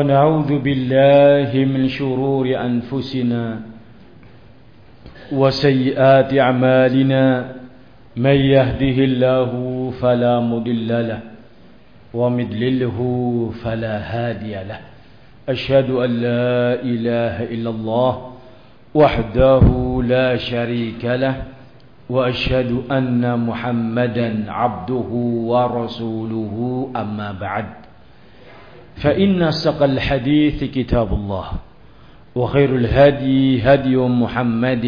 ونعوذ بالله من شرور أنفسنا وسيئات أعمالنا. من يهده الله فلا مضل له ومضلله فلا هادي له. أشهد أن لا إله إلا الله وحده لا شريك له وأشهد أن محمدا عبده ورسوله. أما بعد فإن أصدق الحديث كتاب الله وخير الهدي هدي محمد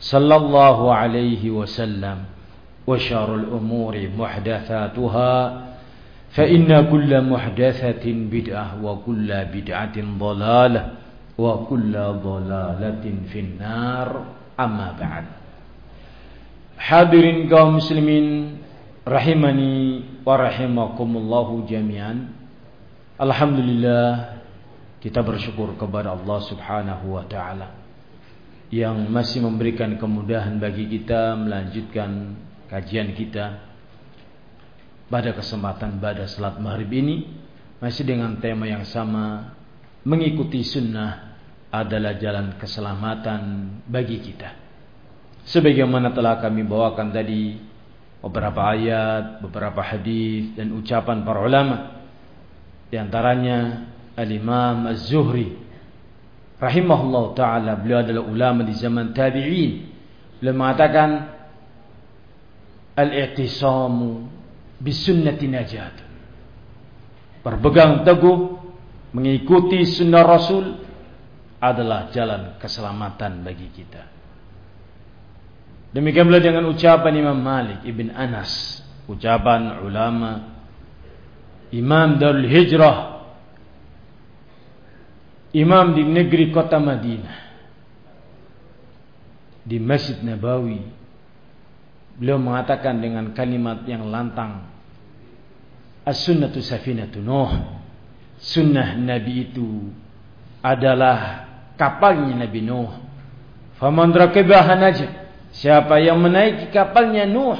صلى الله عليه وسلم وشر الأمور محدثاتها فإن كل محدثة بدعة وكل بدعة ضلالة وكل ضلالة في النار أما بعد Hadirin kaum muslimin rahimani wa rahimakumullahu jami'an. Alhamdulillah kita bersyukur kepada Allah Subhanahu wa taala yang masih memberikan kemudahan bagi kita melanjutkan kajian kita pada kesempatan pada salat maghrib ini masih dengan tema yang sama mengikuti sunnah adalah jalan keselamatan bagi kita. Sebagaimana telah kami bawakan tadi beberapa ayat, beberapa hadis dan ucapan para ulama di antaranya Al-Imam Az-Zuhri rahimahullah taala beliau adalah ulama di zaman tabi'in. Beliau mengatakan al-i'tisamu bisunnati najat. Berpegang teguh mengikuti sunnah Rasul adalah jalan keselamatan bagi kita. Demikian pula dengan ucapan Imam Malik Ibn Anas, ucapan ulama Imam Darul Hijrah Imam di negeri kota Madinah Di Masjid Nabawi Beliau mengatakan dengan kalimat yang lantang As-sunnatu safinatu Nuh. Sunnah Nabi itu adalah kapalnya Nabi Nuh. Faman rakibaha Siapa yang menaiki kapalnya Nuh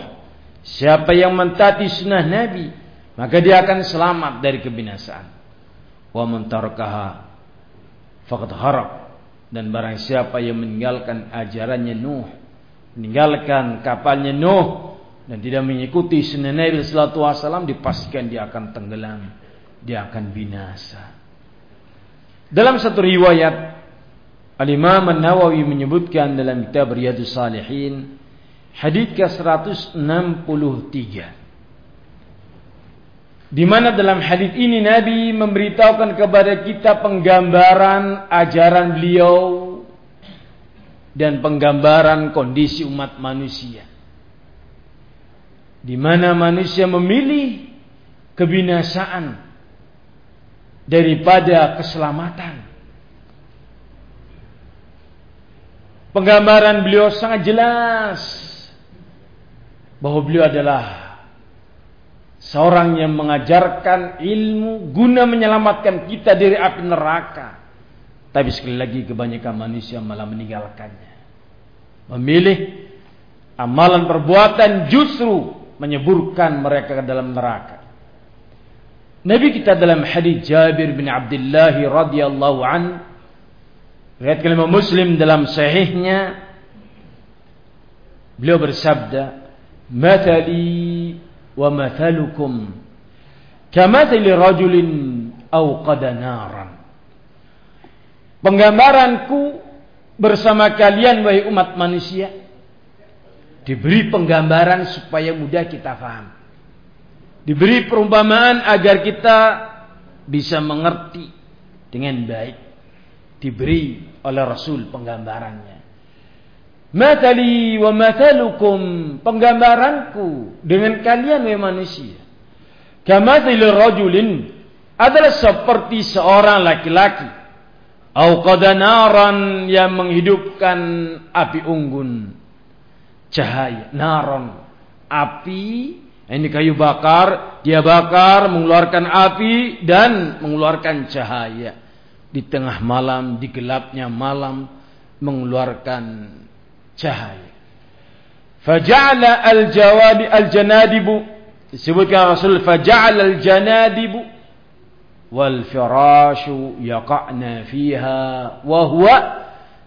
Siapa yang mentati sunnah Nabi maka dia akan selamat dari kebinasaan. Wa man tarakaha faqad harab dan barang siapa yang meninggalkan ajarannya Nuh, meninggalkan kapalnya Nuh dan tidak mengikuti sunnah Nabi sallallahu alaihi wasallam dipastikan dia akan tenggelam, dia akan binasa. Dalam satu riwayat Al-Imam An-Nawawi menyebutkan dalam kitab Riyadhus Salihin hadis ke-163 di mana dalam hadis ini Nabi memberitahukan kepada kita penggambaran ajaran beliau dan penggambaran kondisi umat manusia. Di mana manusia memilih kebinasaan daripada keselamatan. Penggambaran beliau sangat jelas bahwa beliau adalah Seorang yang mengajarkan ilmu guna menyelamatkan kita dari api neraka. Tapi sekali lagi kebanyakan manusia malah meninggalkannya. Memilih amalan perbuatan justru menyeburkan mereka ke dalam neraka. Nabi kita dalam hadis Jabir bin Abdullah radhiyallahu an riwayat kelima Muslim dalam sahihnya beliau bersabda, "Mathali wa mathalukum kamathali rajulin awqada Penggambaranku bersama kalian wahai umat manusia diberi penggambaran supaya mudah kita faham. Diberi perumpamaan agar kita bisa mengerti dengan baik. Diberi oleh Rasul penggambarannya. Matali wa matalukum penggambaranku dengan kalian wahai manusia. Kamathil rajulin adalah seperti seorang laki-laki. Au naran yang menghidupkan api unggun. Cahaya naron api ini kayu bakar dia bakar mengeluarkan api dan mengeluarkan cahaya. Di tengah malam di gelapnya malam mengeluarkan cahaya. Faja'ala al-jawadi al-janadibu. Disebutkan Rasul faja'ala al-janadibu wal firashu yaqa'na fiha wa huwa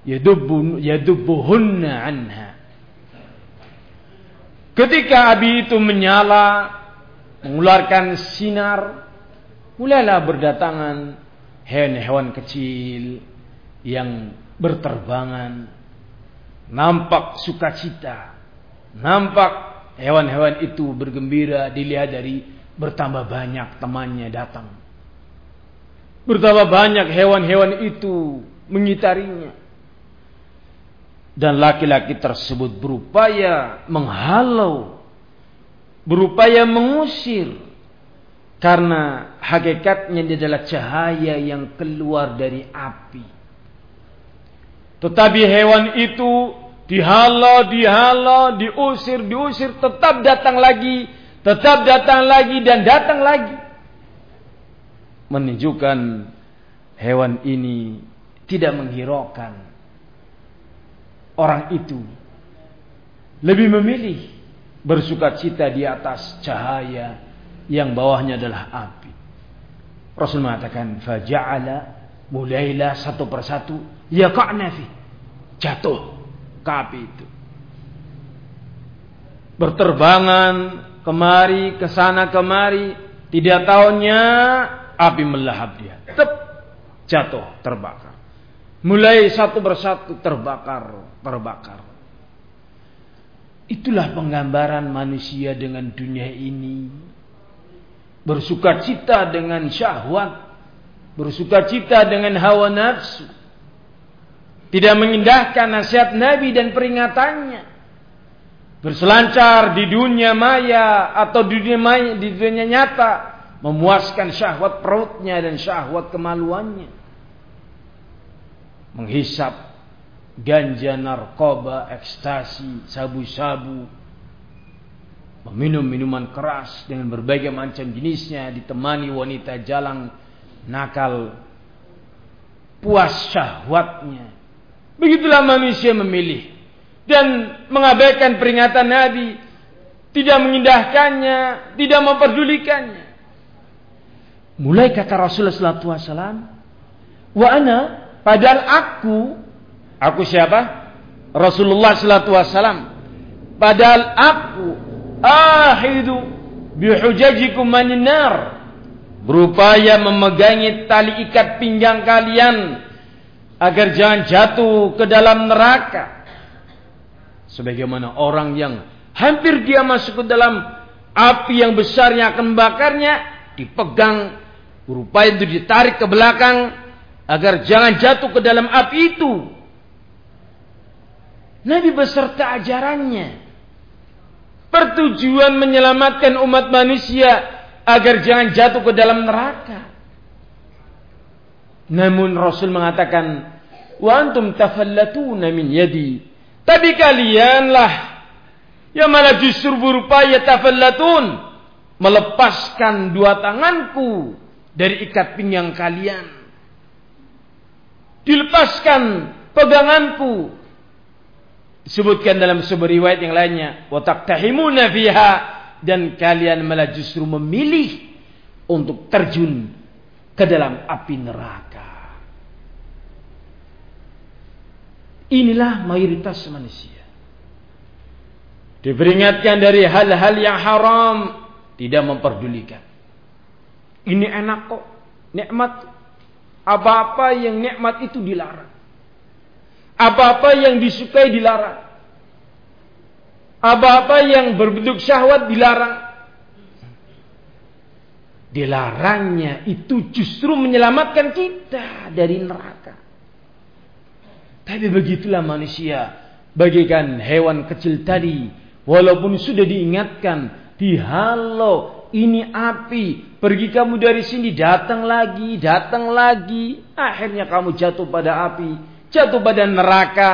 yadubbu yadubbuhunna anha. Ketika api itu menyala mengeluarkan sinar mulailah berdatangan hewan-hewan kecil yang berterbangan nampak sukacita nampak hewan-hewan itu bergembira dilihat dari bertambah banyak temannya datang Bertambah banyak hewan-hewan itu mengitarinya. Dan laki-laki tersebut berupaya menghalau. Berupaya mengusir. Karena hakikatnya dia adalah cahaya yang keluar dari api. Tetapi hewan itu dihalau, dihalau, diusir, diusir, tetap datang lagi, tetap datang lagi dan datang lagi. Menunjukkan hewan ini tidak menghiraukan orang itu. Lebih memilih bersuka cita di atas cahaya yang bawahnya adalah api. Rasul mengatakan faja'ala mulailah satu persatu yaqa'na fi jatuh ke api itu. Berterbangan kemari ke sana kemari tidak tahunya api melahap dia. Tep, jatuh, terbakar. Mulai satu persatu terbakar, terbakar. Itulah penggambaran manusia dengan dunia ini. Bersuka cita dengan syahwat. Bersuka cita dengan hawa nafsu. Tidak mengindahkan nasihat Nabi dan peringatannya. Berselancar di dunia maya atau di dunia maya, di dunia nyata memuaskan syahwat perutnya dan syahwat kemaluannya. Menghisap ganja, narkoba, ekstasi, sabu-sabu, meminum minuman keras dengan berbagai macam jenisnya, ditemani wanita jalang nakal, puas syahwatnya. Begitulah manusia memilih dan mengabaikan peringatan Nabi, tidak mengindahkannya, tidak memperdulikannya. Mulai kata Rasulullah SAW, wa ana padahal aku, aku siapa? Rasulullah SAW. Padahal aku ahidu bihujajikum maninar. Berupaya memegangi tali ikat pinggang kalian agar jangan jatuh ke dalam neraka. Sebagaimana orang yang hampir dia masuk ke dalam api yang besar yang akan membakarnya dipegang Berupaya itu ditarik ke belakang agar jangan jatuh ke dalam api itu. Nabi beserta ajarannya. Pertujuan menyelamatkan umat manusia agar jangan jatuh ke dalam neraka. Namun Rasul mengatakan, "Wa antum tafallatuna min yadi." Tapi kalianlah yang malah justru berupaya tafallatun melepaskan dua tanganku dari ikat pinggang kalian. Dilepaskan peganganku. Disebutkan dalam sebuah riwayat yang lainnya, wa taqtahimuna fiha dan kalian malah justru memilih untuk terjun ke dalam api neraka. Inilah mayoritas manusia. Diperingatkan dari hal-hal yang haram, tidak memperdulikan. Ini enak kok. Nikmat. Apa-apa yang nikmat itu dilarang. Apa-apa yang disukai dilarang. Apa-apa yang berbentuk syahwat dilarang. Dilarangnya itu justru menyelamatkan kita dari neraka. Tapi begitulah manusia. Bagikan hewan kecil tadi. Walaupun sudah diingatkan. Dihalau ini api. Pergi kamu dari sini, datang lagi, datang lagi. Akhirnya kamu jatuh pada api, jatuh pada neraka.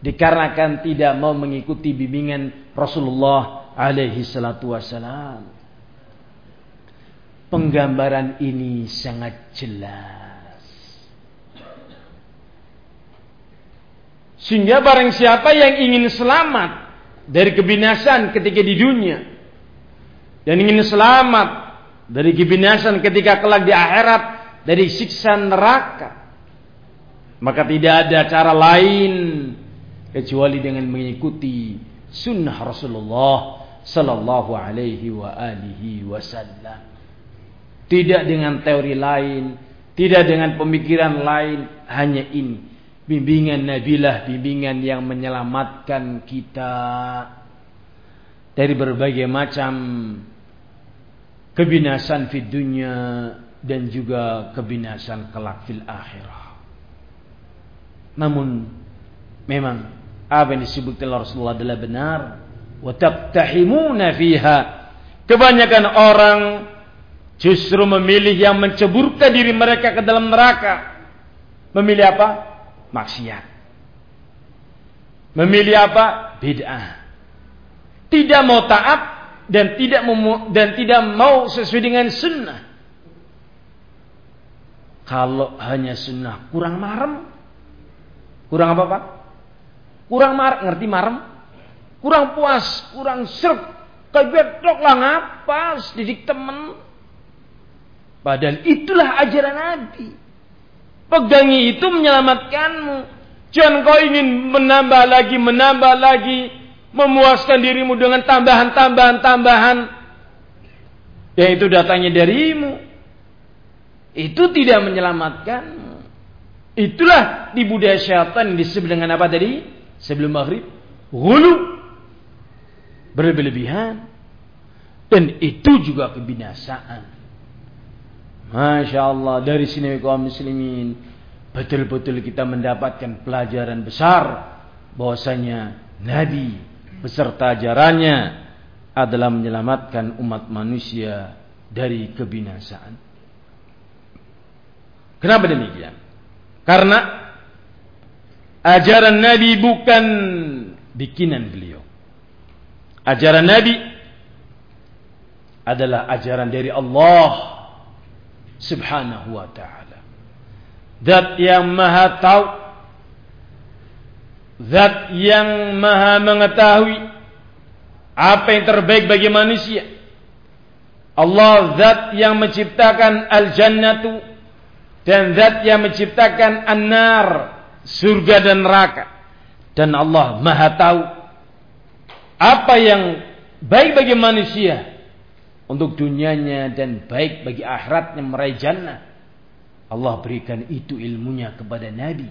Dikarenakan tidak mau mengikuti bimbingan Rasulullah alaihi salatu wassalam. Penggambaran ini sangat jelas. Sehingga barang siapa yang ingin selamat dari kebinasan ketika di dunia dan ingin selamat dari kebinasan ketika kelak di akhirat dari siksa neraka. Maka tidak ada cara lain kecuali dengan mengikuti sunnah Rasulullah sallallahu alaihi wa alihi wasallam. Tidak dengan teori lain, tidak dengan pemikiran lain, hanya ini bimbingan Nabilah, bimbingan yang menyelamatkan kita dari berbagai macam kebinasan di dunia dan juga kebinasan kelak fil akhirah. Namun memang apa yang disebutkan Rasulullah adalah benar. Wa taqtahimuna fiha. Kebanyakan orang justru memilih yang menceburkan diri mereka ke dalam neraka. Memilih apa? Maksiat. Memilih apa? Bid'ah. Tidak mau taat dan tidak mau, dan tidak mau sesuai dengan sunnah. Kalau hanya sunnah kurang marem, kurang apa pak? Kurang mar, ngerti marem? Kurang puas, kurang serp, kebetok lah ngapas, didik temen. Padahal itulah ajaran Nabi. Pegangi itu menyelamatkanmu. Jangan kau ingin menambah lagi, menambah lagi, memuaskan dirimu dengan tambahan-tambahan tambahan yang itu datangnya darimu. Itu tidak menyelamatkanmu. Itulah di budaya syaitan disebut dengan apa tadi? Sebelum maghrib. Hulu. Berlebihan. Dan itu juga kebinasaan. Masya Allah dari sini kaum muslimin betul-betul kita mendapatkan pelajaran besar bahwasanya Nabi beserta ajarannya adalah menyelamatkan umat manusia dari kebinasaan. Kenapa demikian? Karena ajaran Nabi bukan bikinan beliau. Ajaran Nabi adalah ajaran dari Allah subhanahu wa ta'ala. Zat yang maha tahu. Zat yang maha mengetahui apa yang terbaik bagi manusia. Allah zat yang menciptakan al-jannatu dan zat yang menciptakan an-nar, surga dan neraka. Dan Allah maha tahu apa yang baik bagi manusia untuk dunianya dan baik bagi akhiratnya meraih jannah. Allah berikan itu ilmunya kepada Nabi.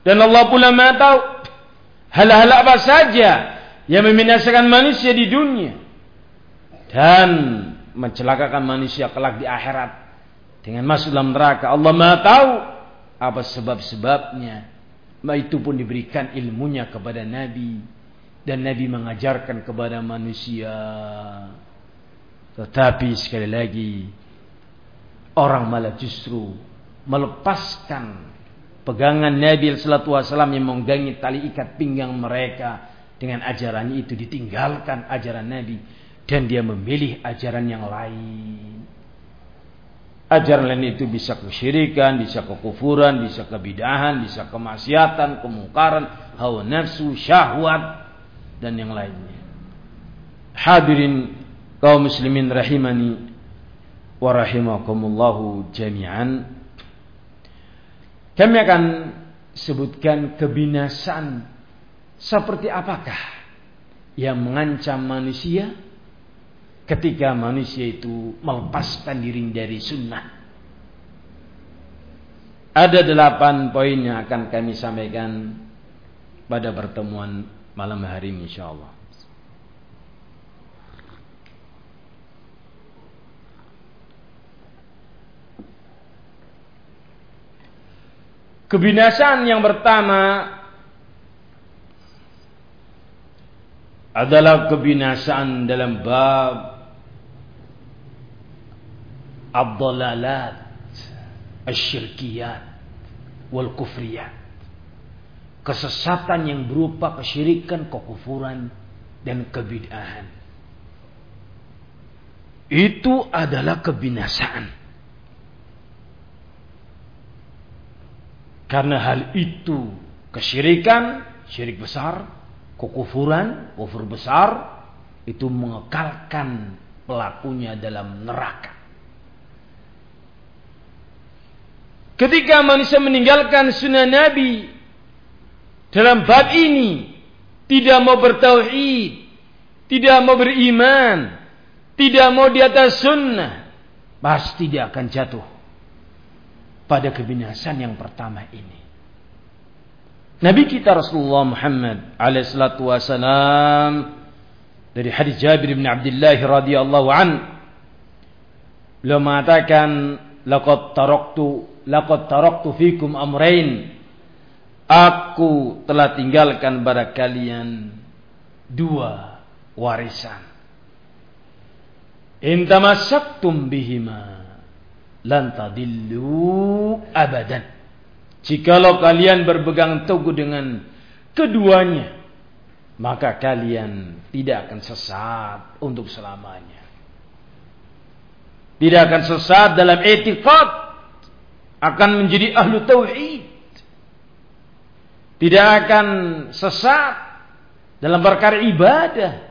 Dan Allah pula maha tahu hal-hal apa saja yang membinasakan manusia di dunia dan mencelakakan manusia kelak di akhirat dengan masuk dalam neraka. Allah maha tahu apa sebab-sebabnya. Ma itu pun diberikan ilmunya kepada Nabi dan Nabi mengajarkan kepada manusia. Tetapi sekali lagi orang malah justru melepaskan pegangan Nabi Sallallahu Alaihi Wasallam yang menggangi tali ikat pinggang mereka dengan ajaran itu ditinggalkan ajaran Nabi dan dia memilih ajaran yang lain. Ajaran lain itu bisa kesyirikan, bisa kekufuran, bisa kebidahan, bisa kemaksiatan, kemungkaran, hawa nafsu, syahwat dan yang lainnya. Hadirin kaum muslimin rahimani wa rahimakumullahu jami'an. Kami akan sebutkan kebinasaan seperti apakah yang mengancam manusia ketika manusia itu melepaskan diri dari sunnah. Ada delapan poin yang akan kami sampaikan pada pertemuan malam hari ini insyaallah Kebinasaan yang pertama adalah kebinasaan dalam bab abdalalat asyirkiyat wal kufriyat. Kesesatan yang berupa kesyirikan, kekufuran dan kebid'ahan. Itu adalah kebinasaan Karena hal itu kesyirikan, syirik besar, kekufuran, kufur besar itu mengekalkan pelakunya dalam neraka. Ketika manusia meninggalkan sunnah Nabi dalam bab ini tidak mau bertauhid, tidak mau beriman, tidak mau di atas sunnah, pasti dia akan jatuh pada kebinasan yang pertama ini. Nabi kita Rasulullah Muhammad alaihissalatu wassalam dari hadis Jabir bin Abdullah radhiyallahu an beliau mengatakan laqad taraktu laqad taraktu fikum amrain aku telah tinggalkan pada kalian dua warisan. In tamassaktum bihima lan tadillu abadan jikalau kalian berpegang teguh dengan keduanya maka kalian tidak akan sesat untuk selamanya tidak akan sesat dalam etikot akan menjadi ahlu tauhid. Tidak akan sesat dalam perkara ibadah.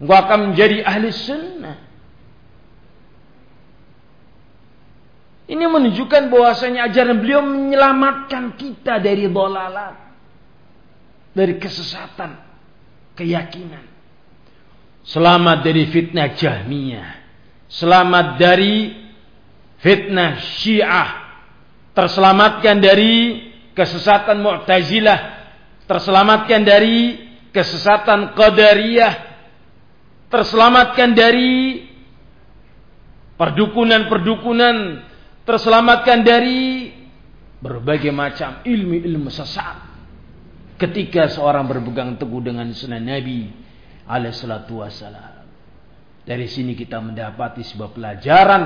Engkau akan menjadi ahli sunnah. Ini menunjukkan bahwasanya ajaran beliau menyelamatkan kita dari dolalat. Dari kesesatan. Keyakinan. Selamat dari fitnah jahmiyah. Selamat dari fitnah syiah terselamatkan dari kesesatan Mu'tazilah, terselamatkan dari kesesatan Qadariyah, terselamatkan dari perdukunan-perdukunan, terselamatkan dari berbagai macam ilmu-ilmu sesat. Ketika seorang berpegang teguh dengan sunnah Nabi alaihissalatu wassalam. Dari sini kita mendapati sebuah pelajaran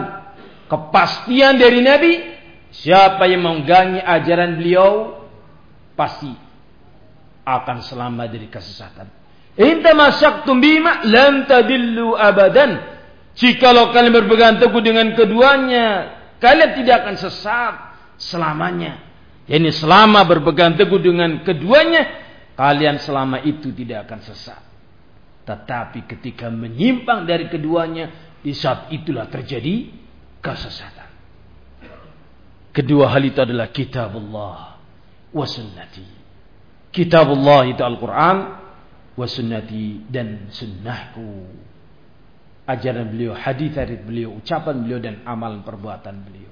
kepastian dari Nabi Siapa yang menggangi ajaran beliau pasti akan selamat dari kesesatan. Inta masyaktum bima lam tadillu abadan. Jikalau kalian berpegang teguh dengan keduanya, kalian tidak akan sesat selamanya. Yani selama berpegang teguh dengan keduanya, kalian selama itu tidak akan sesat. Tetapi ketika menyimpang dari keduanya, di saat itulah terjadi kesesatan. Kedua hal itu adalah kitabullah wa sunnati. Kitabullah itu Al-Quran wa dan sunnahku. Ajaran beliau, hadis dari beliau, ucapan beliau dan amal perbuatan beliau.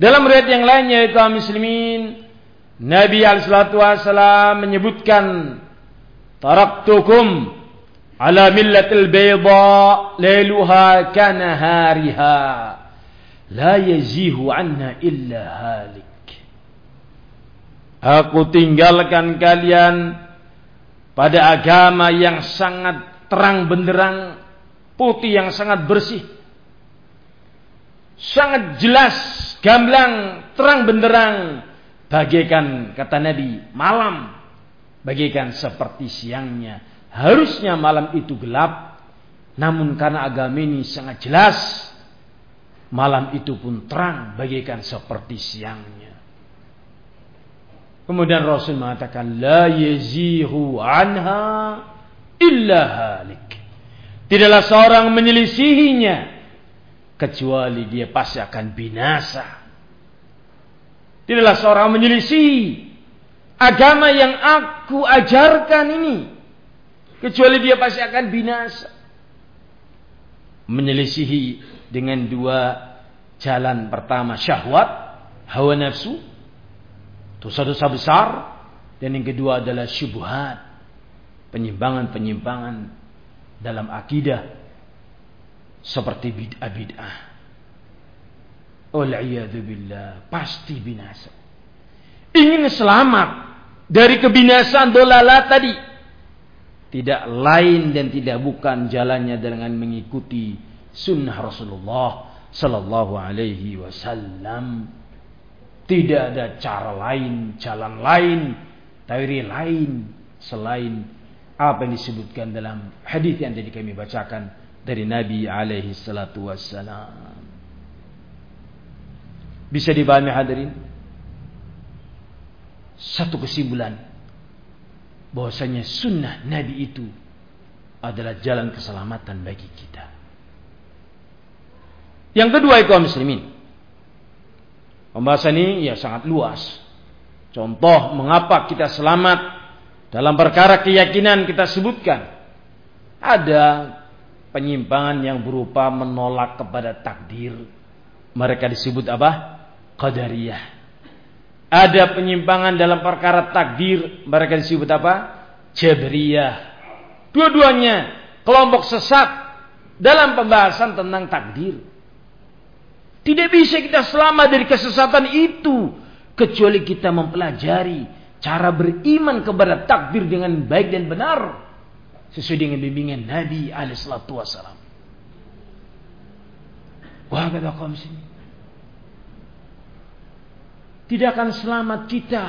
Dalam riwayat yang lainnya itu muslimin Nabi alaihi menyebutkan taraktukum ala millatil bayda lailuha kana hariha la yazihu anna illa halik. Aku tinggalkan kalian pada agama yang sangat terang benderang, putih yang sangat bersih. Sangat jelas, gamblang, terang benderang. Bagaikan, kata Nabi, malam. Bagaikan seperti siangnya. Harusnya malam itu gelap. Namun karena agama ini sangat jelas Malam itu pun terang bagaikan seperti siangnya. Kemudian Rasul mengatakan la yazihu anha illa halik. Tidaklah seorang menyelisihinya kecuali dia pasti akan binasa. Tidaklah seorang menyelisihi agama yang aku ajarkan ini kecuali dia pasti akan binasa. Menyelisihi dengan dua jalan pertama syahwat, hawa nafsu, dosa-dosa besar, dan yang kedua adalah syubhat, penyimpangan-penyimpangan dalam akidah seperti bid'ah-bid'ah. billah, pasti binasa. Ingin selamat dari kebinasaan dolalah tadi. Tidak lain dan tidak bukan jalannya dengan mengikuti sunnah Rasulullah sallallahu alaihi wasallam. Tidak ada cara lain, jalan lain, teori lain selain apa yang disebutkan dalam hadis yang tadi kami bacakan dari Nabi alaihi salatu wassalam. Bisa dipahami hadirin? Satu kesimpulan bahwasanya sunnah Nabi itu adalah jalan keselamatan bagi kita. Yang kedua itu muslimin. Pembahasan ini ya sangat luas. Contoh mengapa kita selamat dalam perkara keyakinan kita sebutkan. Ada penyimpangan yang berupa menolak kepada takdir. Mereka disebut apa? Qadariyah. Ada penyimpangan dalam perkara takdir. Mereka disebut apa? Jabriyah. Dua-duanya kelompok sesat dalam pembahasan tentang takdir. Tidak bisa kita selamat dari kesesatan itu kecuali kita mempelajari cara beriman kepada takdir dengan baik dan benar sesuai dengan bimbingan Nabi alaihissalatu wassalam. Wah kata kaum sini. Tidak akan selamat kita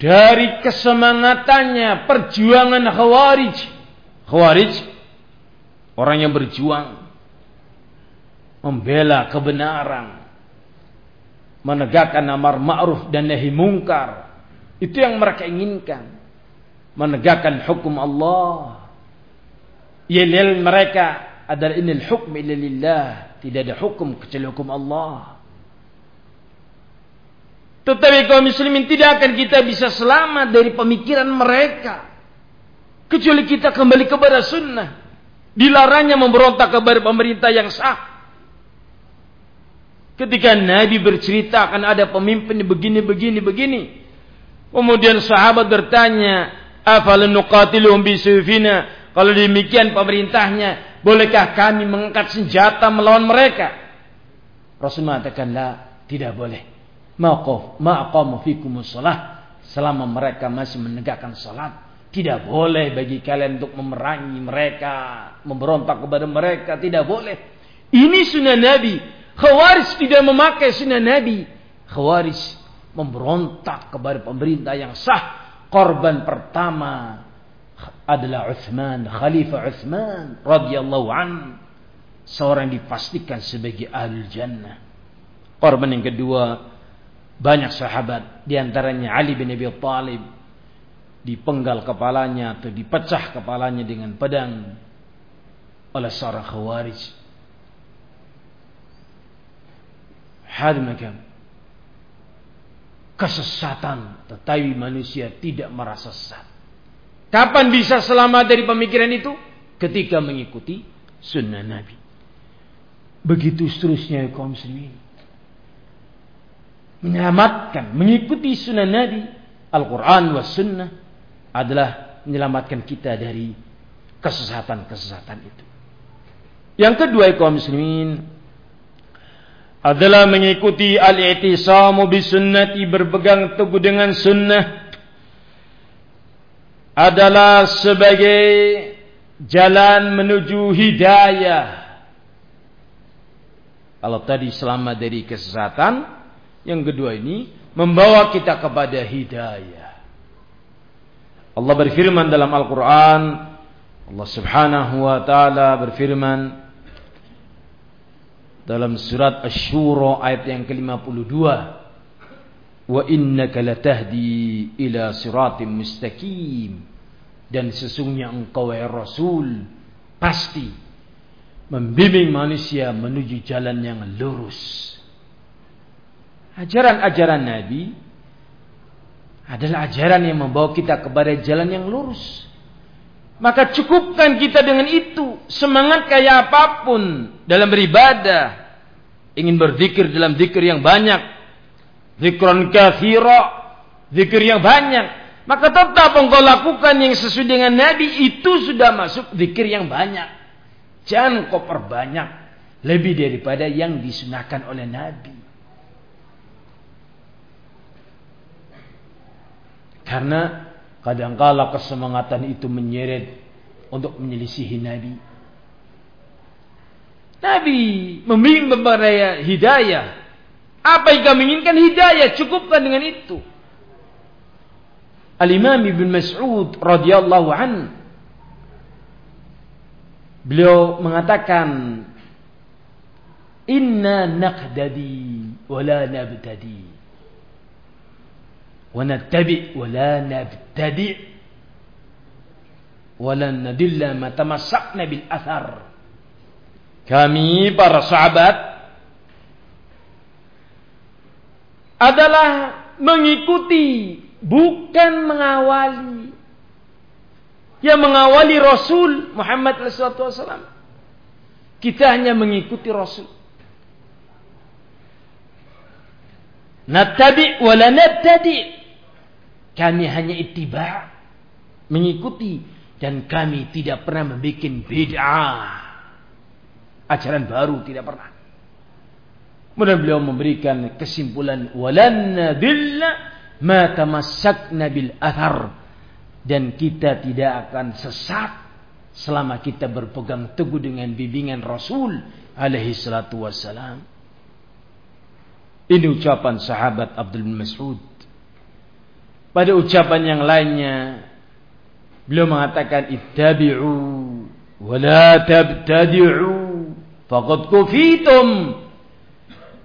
dari kesemangatannya perjuangan khawarij. Khawarij Orang yang berjuang membela kebenaran, menegakkan amar ma'ruf dan nahi mungkar. Itu yang mereka inginkan. Menegakkan hukum Allah. Yelil mereka adalah inil hukm lillah. Tidak ada hukum kecuali hukum Allah. Tetapi kaum muslimin tidak akan kita bisa selamat dari pemikiran mereka. Kecuali kita kembali kepada sunnah. Dilarangnya memberontak kepada pemerintah yang sah. Ketika Nabi bercerita akan ada pemimpin begini, begini, begini. Kemudian sahabat bertanya, "Afalan nuqatiluhum bisuyfina?" Kalau demikian pemerintahnya, bolehkah kami mengangkat senjata melawan mereka? Rasul mengatakan, "La, tidak boleh." Maqaf, maqamu fikumus shalah selama mereka masih menegakkan salat tidak boleh bagi kalian untuk memerangi mereka, memberontak kepada mereka, tidak boleh. Ini sunnah Nabi. Khawarij tidak memakai sunnah Nabi. Khawarij memberontak kepada pemerintah yang sah. Korban pertama adalah Uthman, Khalifah Uthman radhiyallahu an. Seorang dipastikan sebagai ahli jannah. Korban yang kedua banyak sahabat, di antaranya Ali bin Abi Thalib, dipenggal kepalanya atau dipecah kepalanya dengan pedang oleh seorang khawarij. Hadmaka kesesatan tetapi manusia tidak merasa sesat. Kapan bisa selamat dari pemikiran itu? Ketika mengikuti sunnah Nabi. Begitu seterusnya kaum muslimin. Menyelamatkan, mengikuti sunnah Nabi, Al-Quran was sunnah adalah menyelamatkan kita dari kesesatan-kesesatan itu. Yang kedua kaum muslimin adalah mengikuti al-i'tisamu bisunnati berpegang teguh dengan sunnah adalah sebagai jalan menuju hidayah. Kalau tadi selamat dari kesesatan, yang kedua ini membawa kita kepada hidayah. Allah berfirman dalam Al-Quran Allah subhanahu wa ta'ala berfirman dalam surat Ash-Shura ayat yang ke-52. Wa innaka latahdi ila siratim mustaqim. Dan sesungguhnya engkau ya Rasul pasti membimbing manusia menuju jalan yang lurus. Ajaran-ajaran Nabi adalah ajaran yang membawa kita kepada jalan yang lurus. Maka cukupkan kita dengan itu. Semangat kayak apa pun dalam beribadah. Ingin berzikir dalam zikir yang banyak. Zikron kathira. Zikir yang banyak. Maka tetap engkau lakukan yang sesuai dengan Nabi. Itu sudah masuk zikir yang banyak. Jangan kau perbanyak. Lebih daripada yang disunahkan oleh Nabi. Karena kadangkala kesemangatan itu menyeret untuk menyelisihi Nabi. Nabi membimbing kepada hidayah. Apa yang kami inginkan hidayah, cukupkan dengan itu. Al-Imam Ibn Mas'ud radhiyallahu an beliau mengatakan inna naqdadi wa la nabtadi ونتبع ولا نبتدع ولا ندل ما تمسكنا بالأثر kami para sahabat adalah mengikuti bukan mengawali. Yang mengawali Rasul Muhammad SAW. Kita hanya mengikuti Rasul. Nattabi wala nabtadi. kami hanya ittiba. Mengikuti. Dan kami tidak pernah membuat bid'ah. Ajaran baru tidak pernah. Kemudian beliau memberikan kesimpulan. Walan nadilla ma tamassakna bil athar. Dan kita tidak akan sesat selama kita berpegang teguh dengan bimbingan Rasul alaihi salatu wassalam. Ini ucapan sahabat Abdul Mas'ud. Pada ucapan yang lainnya beliau mengatakan ittabi'u wa la tabtadi'u faqad kufitum.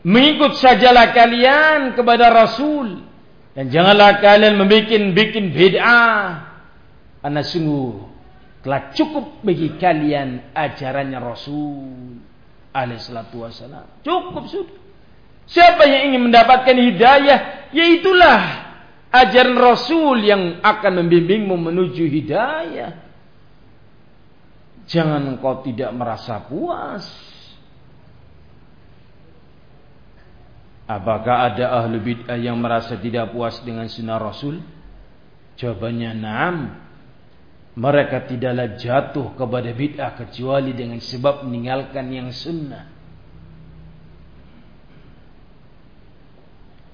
Mengikut sajalah kalian kepada Rasul dan janganlah kalian membikin-bikin bid'ah. Karena sungguh telah cukup bagi kalian ajarannya Rasul alaihi salatu wasalam. Cukup sudah. Siapa yang ingin mendapatkan hidayah, yaitulah ajaran Rasul yang akan membimbingmu menuju hidayah. Jangan engkau tidak merasa puas. Apakah ada ahli bid'ah yang merasa tidak puas dengan sunnah Rasul? Jawabannya na'am. Mereka tidaklah jatuh kepada bid'ah kecuali dengan sebab meninggalkan yang sunnah.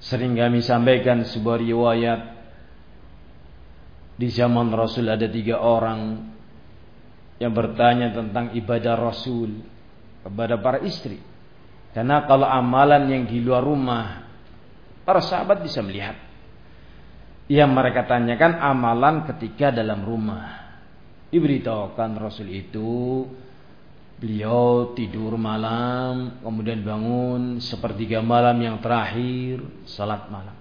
Sering kami sampaikan sebuah riwayat di zaman Rasul ada tiga orang yang bertanya tentang ibadah Rasul kepada para istri. Karena kalau amalan yang di luar rumah, para sahabat bisa melihat. Yang mereka tanyakan amalan ketika dalam rumah. Diberitahukan Rasul itu Beliau tidur malam, kemudian bangun sepertiga malam yang terakhir, salat malam.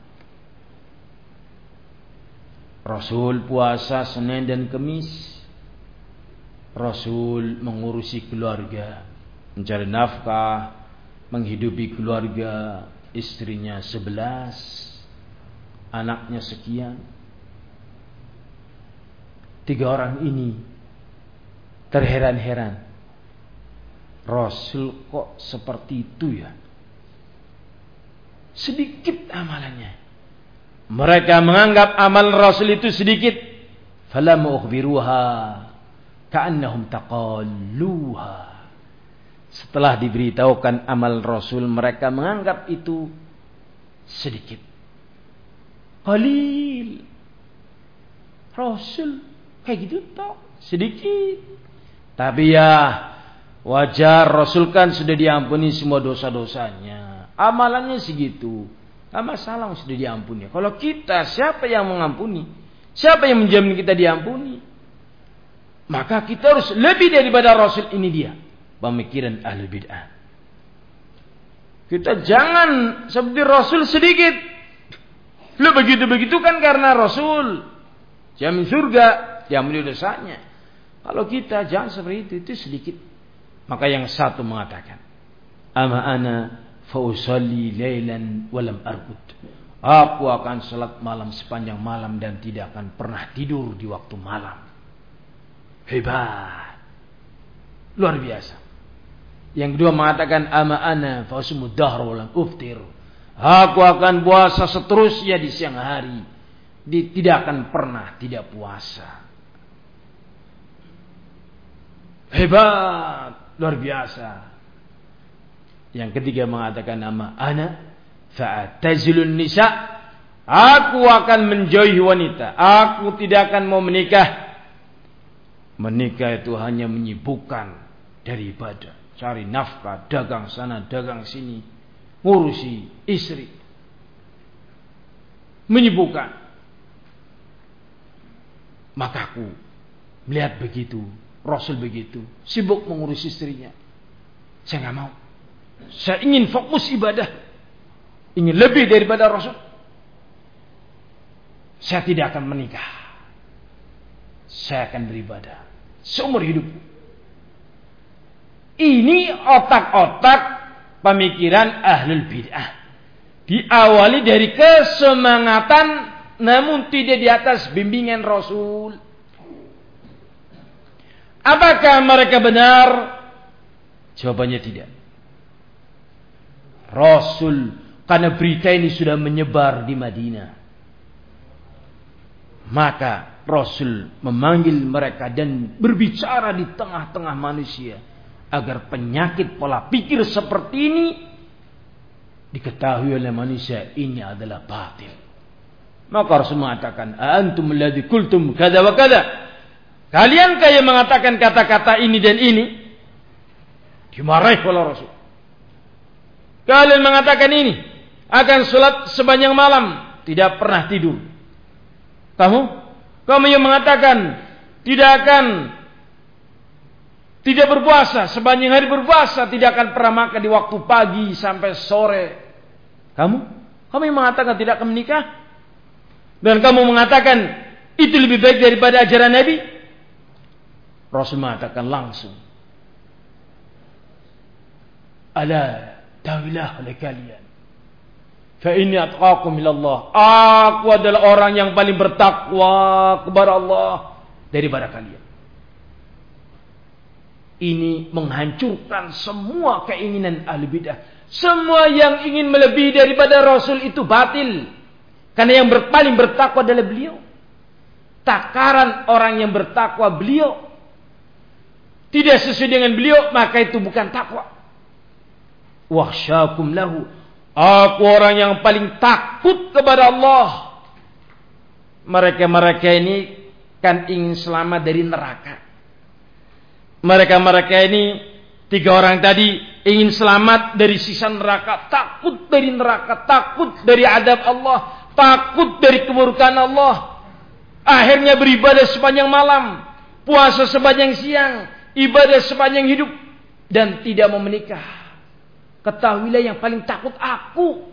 Rasul puasa Senin dan Kemis. Rasul mengurusi keluarga, mencari nafkah, menghidupi keluarga, istrinya sebelas, anaknya sekian. Tiga orang ini terheran-heran Rasul kok seperti itu ya? Sedikit amalannya. Mereka menganggap amal Rasul itu sedikit. Falam ukhbiruha ka'annahum taqalluha. Setelah diberitahukan amal Rasul, mereka menganggap itu sedikit. Qalil. Rasul kayak gitu toh, sedikit. Tapi ya Wajar Rasul kan sudah diampuni semua dosa-dosanya. Amalannya segitu. Gak masalah sudah diampuni. Kalau kita siapa yang mengampuni? Siapa yang menjamin kita diampuni? Maka kita harus lebih daripada Rasul ini dia. Pemikiran ahli bid'ah. Kita jangan seperti Rasul sedikit. Lu begitu-begitu kan karena Rasul. Jamin surga. Jamin dosanya. Kalau kita jangan seperti itu. Itu sedikit. Maka yang satu mengatakan, "Ama ana fausalli lailan walam arqud." Aku akan salat malam sepanjang malam dan tidak akan pernah tidur di waktu malam. Hebat. Luar biasa. Yang kedua mengatakan ama ana fausumu walam uftir. Aku akan puasa seterusnya di siang hari. Di, tidak akan pernah tidak puasa. Hebat. Luar biasa. Yang ketiga mengatakan nama ana fa'tazilun nisa. Aku akan menjauhi wanita. Aku tidak akan mau menikah. Menikah itu hanya menyibukkan dari ibadah. Cari nafkah, dagang sana, dagang sini. Ngurusi istri. Menyibukkan. Maka aku melihat begitu Rasul begitu, sibuk mengurus istrinya. Saya nggak mau. Saya ingin fokus ibadah. Ingin lebih daripada Rasul. Saya tidak akan menikah. Saya akan beribadah. Seumur hidup. Ini otak-otak pemikiran ahlul bid'ah. diawali dari kesemangatan namun tidak di atas bimbingan Rasul. Apakah mereka benar? Jawabannya tidak. Rasul karena berita ini sudah menyebar di Madinah. Maka Rasul memanggil mereka dan berbicara di tengah-tengah manusia agar penyakit pola pikir seperti ini diketahui oleh manusia ini adalah batil. Maka Rasul mengatakan, "Antum alladzi kultum kada wa kada." Kalian kayak mengatakan kata-kata ini dan ini dimarahi oleh Rasul. Kalian mengatakan ini akan sholat sepanjang malam tidak pernah tidur. Kamu, kamu yang mengatakan tidak akan tidak berpuasa, sepanjang hari berpuasa, tidak akan pernah makan di waktu pagi sampai sore. Kamu? Kamu yang mengatakan tidak akan menikah? Dan kamu mengatakan itu lebih baik daripada ajaran Nabi? Rasul mengatakan langsung. Ala tawilah oleh kalian. Fa ini atqakum ilallah. Aku adalah orang yang paling bertakwa kepada Allah daripada kalian ini menghancurkan semua keinginan ahli bidah. Semua yang ingin melebihi daripada Rasul itu batil. Karena yang paling bertakwa adalah beliau. Takaran orang yang bertakwa beliau. Tidak sesuai dengan beliau, maka itu bukan takwa. Wahsyakum lahu. Aku orang yang paling takut kepada Allah. Mereka-mereka ini kan ingin selamat dari neraka. Mereka-mereka ini tiga orang tadi ingin selamat dari sisa neraka, takut dari neraka, takut dari adab Allah, takut dari keburukan Allah. Akhirnya beribadah sepanjang malam, puasa sepanjang siang, ibadah sepanjang hidup dan tidak mau menikah. Ketahuilah yang paling takut aku,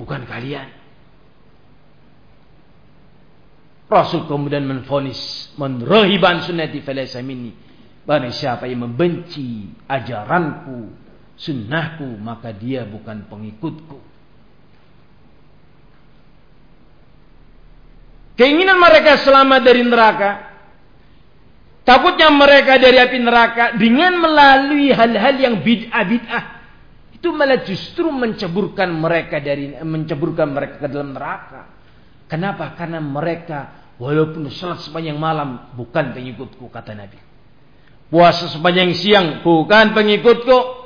bukan kalian. Rasul kemudian menfonis menrohiban sunnati falaysa minni. Barang siapa yang membenci ajaranku, sunnahku, maka dia bukan pengikutku. Keinginan mereka selamat dari neraka, takutnya mereka dari api neraka dengan melalui hal-hal yang bid'ah-bid'ah itu malah justru menceburkan mereka dari menceburkan mereka ke dalam neraka. Kenapa? Karena mereka walaupun sholat sepanjang malam bukan pengikutku kata Nabi. Puasa sepanjang siang bukan pengikutku.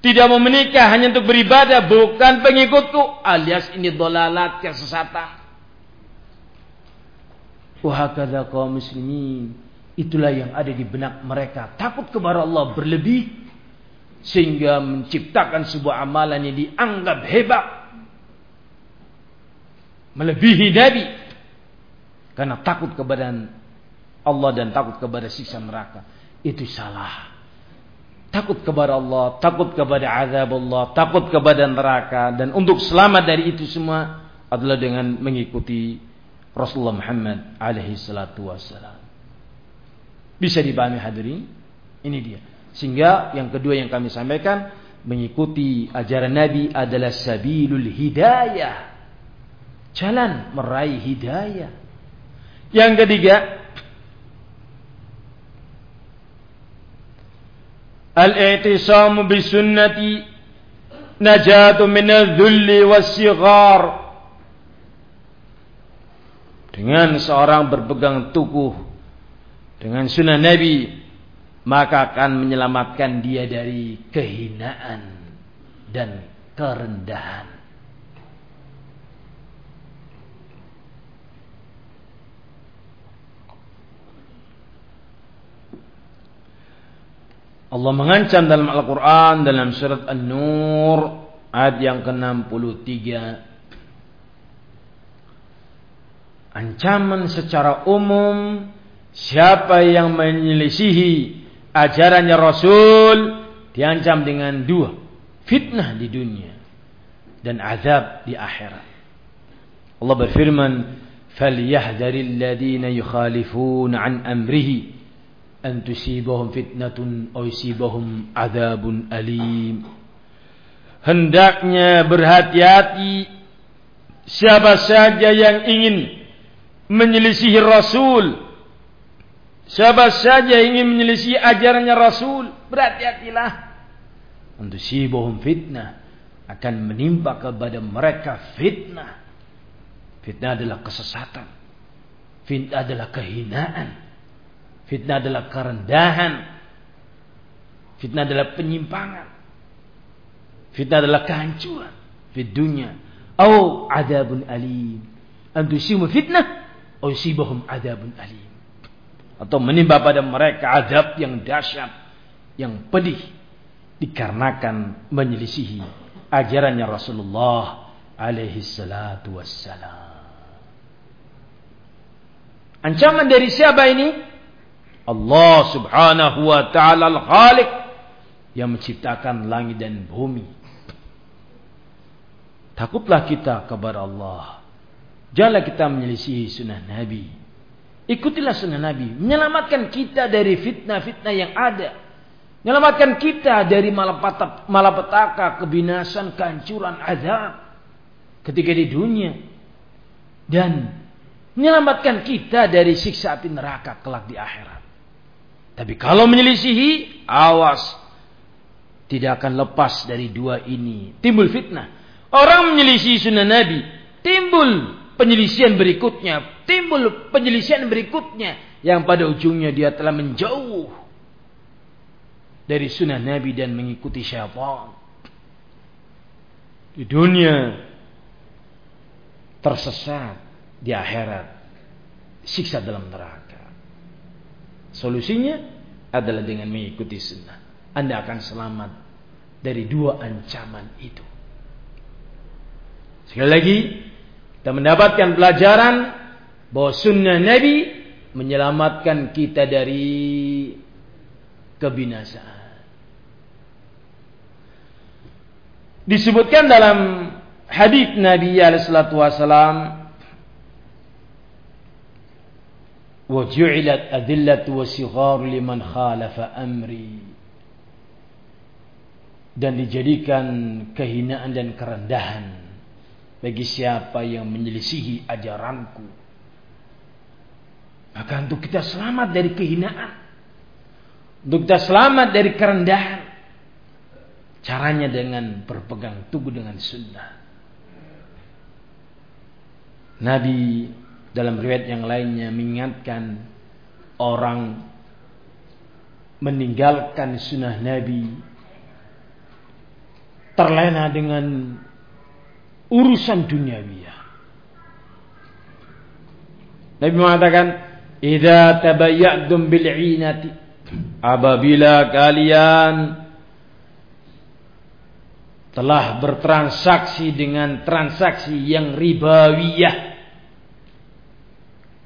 Tidak mau menikah hanya untuk beribadah bukan pengikutku alias ini dolalat kesesatan. Wahakadha kaum muslimin. Itulah yang ada di benak mereka. Takut kepada Allah berlebih sehingga menciptakan sebuah amalan yang dianggap hebat. Melebihi Nabi. Karena takut kepada Allah dan takut kepada siksa neraka. Itu salah. Takut kepada Allah takut kepada azab Allah takut kepada neraka. Dan untuk selamat dari itu semua adalah dengan mengikuti Rasulullah Muhammad alaihi salatu wassalam bisa dipahami hadirin ini dia sehingga yang kedua yang kami sampaikan mengikuti ajaran Nabi adalah sabilul hidayah jalan meraih hidayah. Yang ketiga, al-i'tisamu bi sunnati najatu min adh-dhulli was-sighar. Dengan seorang berpegang teguh dengan sunnah Nabi, maka akan menyelamatkan dia dari kehinaan dan kerendahan. Allah mengancam dalam Al-Quran dalam surat An-Nur ayat yang ke-63 ancaman secara umum siapa yang menyelisihi ajarannya Rasul diancam dengan dua fitnah di dunia dan azab di akhirat Allah berfirman فَلْيَحْذَرِ الَّذِينَ يُخَالِفُونَ عَنْ أَمْرِهِ أن تصيبهم فتنة أو يصيبهم عذاب أليم hendaknya berhati-hati siapa saja yang ingin menyelisihi Rasul. Siapa saja ingin menyelisihi ajarannya Rasul berhati-hatilah. Untuk sibuhum fitnah. Akan menimpa kepada mereka fitnah. Fitnah adalah kesesatan. Fitnah adalah kehinaan. Fitnah adalah kerendahan. Fitnah adalah penyimpangan. Fitnah adalah kehancuran. Di dunia atau adabun alim. Antusimu fitnah usibahum adabun alim. Atau menimpa pada mereka adab yang dahsyat yang pedih dikarenakan menyelisihi ajarannya Rasulullah alaihi salatu wassalam. Ancaman dari siapa ini? Allah subhanahu wa ta'ala al-khaliq yang menciptakan langit dan bumi. Takutlah kita kepada Allah Janganlah kita menyelisihi sunnah Nabi. Ikutilah sunnah Nabi. Menyelamatkan kita dari fitnah-fitnah yang ada. Menyelamatkan kita dari malapetaka, kebinasan, kehancuran, azab. Ketika di dunia. Dan menyelamatkan kita dari siksa api neraka kelak di akhirat. Tapi kalau menyelisihi, awas. Tidak akan lepas dari dua ini. Timbul fitnah. Orang menyelisihi sunnah Nabi. Timbul penyelisian berikutnya, timbul penyelisian berikutnya yang pada ujungnya dia telah menjauh dari sunnah Nabi dan mengikuti syaitan. Di dunia tersesat, di akhirat siksa dalam neraka. Solusinya adalah dengan mengikuti sunnah. Anda akan selamat dari dua ancaman itu. Sekali lagi, kita mendapatkan pelajaran bahwa sunnah Nabi menyelamatkan kita dari kebinasaan. Disebutkan dalam hadis Nabi alaihissalatu wassalam وجعلت أذلة وصغار liman khalafa amri dan dijadikan kehinaan dan kerendahan bagi siapa yang menyelisihi ajaranku. Maka untuk kita selamat dari kehinaan. Untuk kita selamat dari kerendahan. Caranya dengan berpegang teguh dengan sunnah. Nabi dalam riwayat yang lainnya mengingatkan orang meninggalkan sunnah Nabi terlena dengan urusan duniawiyah. Nabi mengatakan, "Idza tabayya'tum bil 'inati" Apabila kalian telah bertransaksi dengan transaksi yang ribawiyah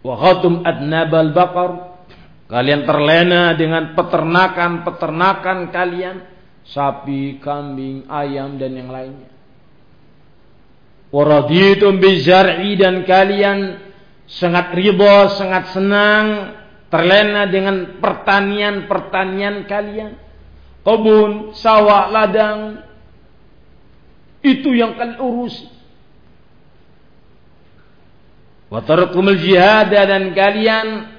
wa khatum adnabal baqar kalian terlena dengan peternakan-peternakan kalian sapi, kambing, ayam dan yang lainnya Waraditum bizar'i dan kalian sangat ridho, sangat senang, terlena dengan pertanian-pertanian kalian. Kebun, sawah, ladang. Itu yang kalian urus. Watarakumul jihad dan kalian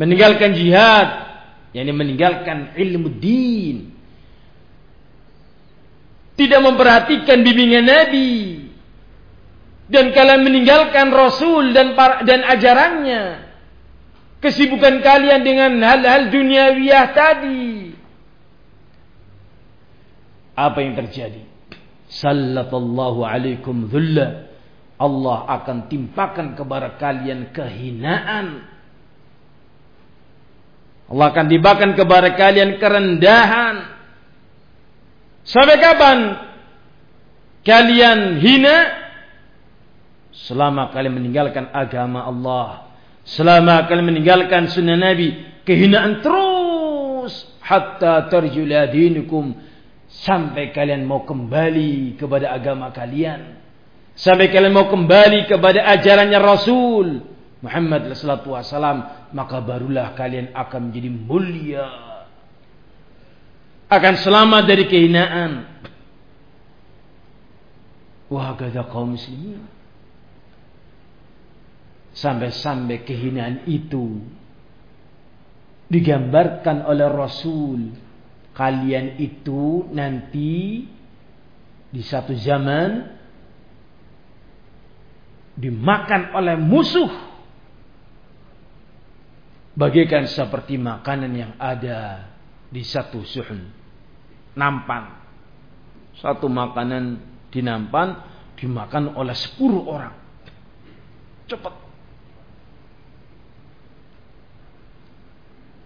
meninggalkan jihad. yakni meninggalkan ilmu din. Tidak memperhatikan bimbingan Nabi dan kalian meninggalkan Rasul dan dan ajarannya. Kesibukan kalian dengan hal-hal duniawiyah tadi. Apa yang terjadi? Sallallahu alaikum dhulla. Allah akan timpakan kepada kalian kehinaan. Allah akan timpakan kepada kalian kerendahan. Sampai kapan kalian hina Selama kalian meninggalkan agama Allah. Selama kalian meninggalkan sunnah Nabi. Kehinaan terus. Hatta dinukum. Sampai kalian mau kembali kepada agama kalian. Sampai kalian mau kembali kepada ajarannya Rasul. Muhammad sallallahu wasallam. Maka barulah kalian akan menjadi mulia. Akan selamat dari kehinaan. Gada kaum muslimin. Sampai-sampai kehinaan itu digambarkan oleh Rasul. Kalian itu nanti di satu zaman dimakan oleh musuh. Bagaikan seperti makanan yang ada di satu suhun. Nampan. Satu makanan di nampan dimakan oleh sepuluh orang. Cepat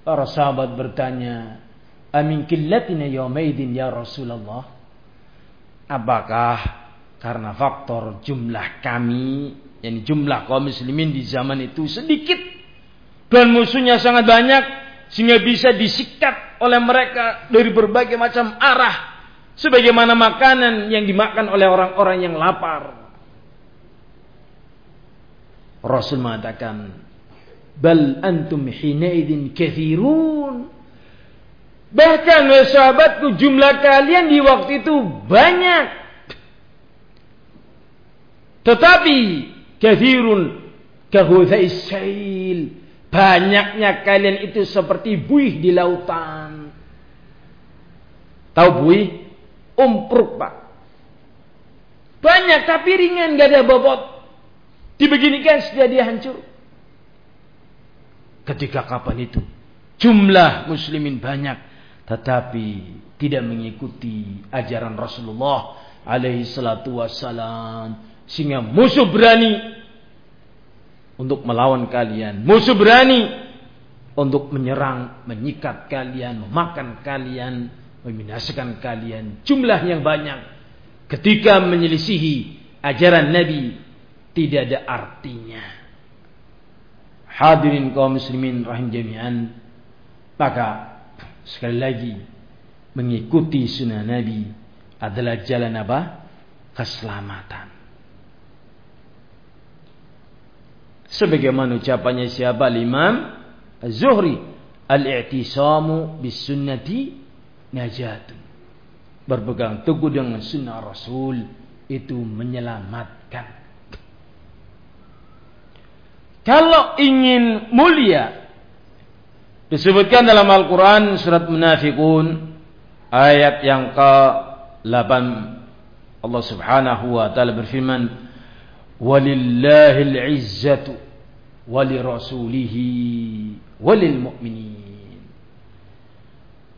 para sahabat bertanya amin killatina yaumaidin ya Rasulullah apakah karena faktor jumlah kami yang jumlah kaum muslimin di zaman itu sedikit dan musuhnya sangat banyak sehingga bisa disikat oleh mereka dari berbagai macam arah sebagaimana makanan yang dimakan oleh orang-orang yang lapar. Rasul mengatakan, "Bal antum hinaidin kathirun." Bahkan sahabatku jumlah kalian di waktu itu banyak. Tetapi kathirun kahuthais sail Banyaknya kalian itu seperti buih di lautan. Tahu buih? Umpruk pak. Banyak tapi ringan gak ada bobot. Dibeginikan sudah dia hancur. Ketika kapan itu? Jumlah muslimin banyak. Tetapi tidak mengikuti ajaran Rasulullah alaihi salatu wassalam. Sehingga musuh berani untuk melawan kalian. Musuh berani untuk menyerang, menyikat kalian, memakan kalian, membinasakan kalian. Jumlah yang banyak. Ketika menyelisihi ajaran Nabi tidak ada artinya. Hadirin kaum muslimin rahim jami'an. Maka sekali lagi mengikuti sunnah Nabi adalah jalan apa? Keselamatan. sebagaimana ucapannya siapa Imam Az-Zuhri al-i'tisamu bis sunnati najatun berpegang teguh dengan sunnah Rasul itu menyelamatkan kalau ingin mulia disebutkan dalam Al-Quran surat Munafikun ayat yang ke-8 Allah Subhanahu wa taala berfirman walillahil izzatu walirasulihi walil mu'minin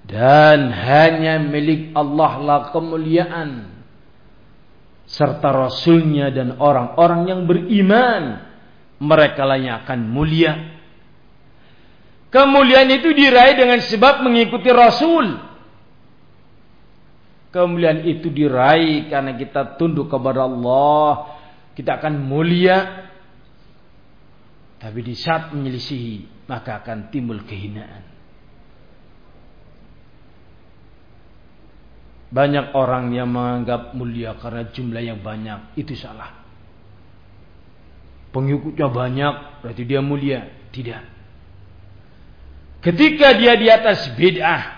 dan hanya milik Allah lah kemuliaan serta rasulnya dan orang-orang yang beriman mereka lah yang akan mulia kemuliaan itu diraih dengan sebab mengikuti rasul kemuliaan itu diraih karena kita tunduk kepada Allah kita akan mulia tapi di saat menyelisihi maka akan timbul kehinaan. Banyak orang yang menganggap mulia karena jumlah yang banyak. Itu salah. Pengikutnya banyak berarti dia mulia. Tidak. Ketika dia di atas bid'ah.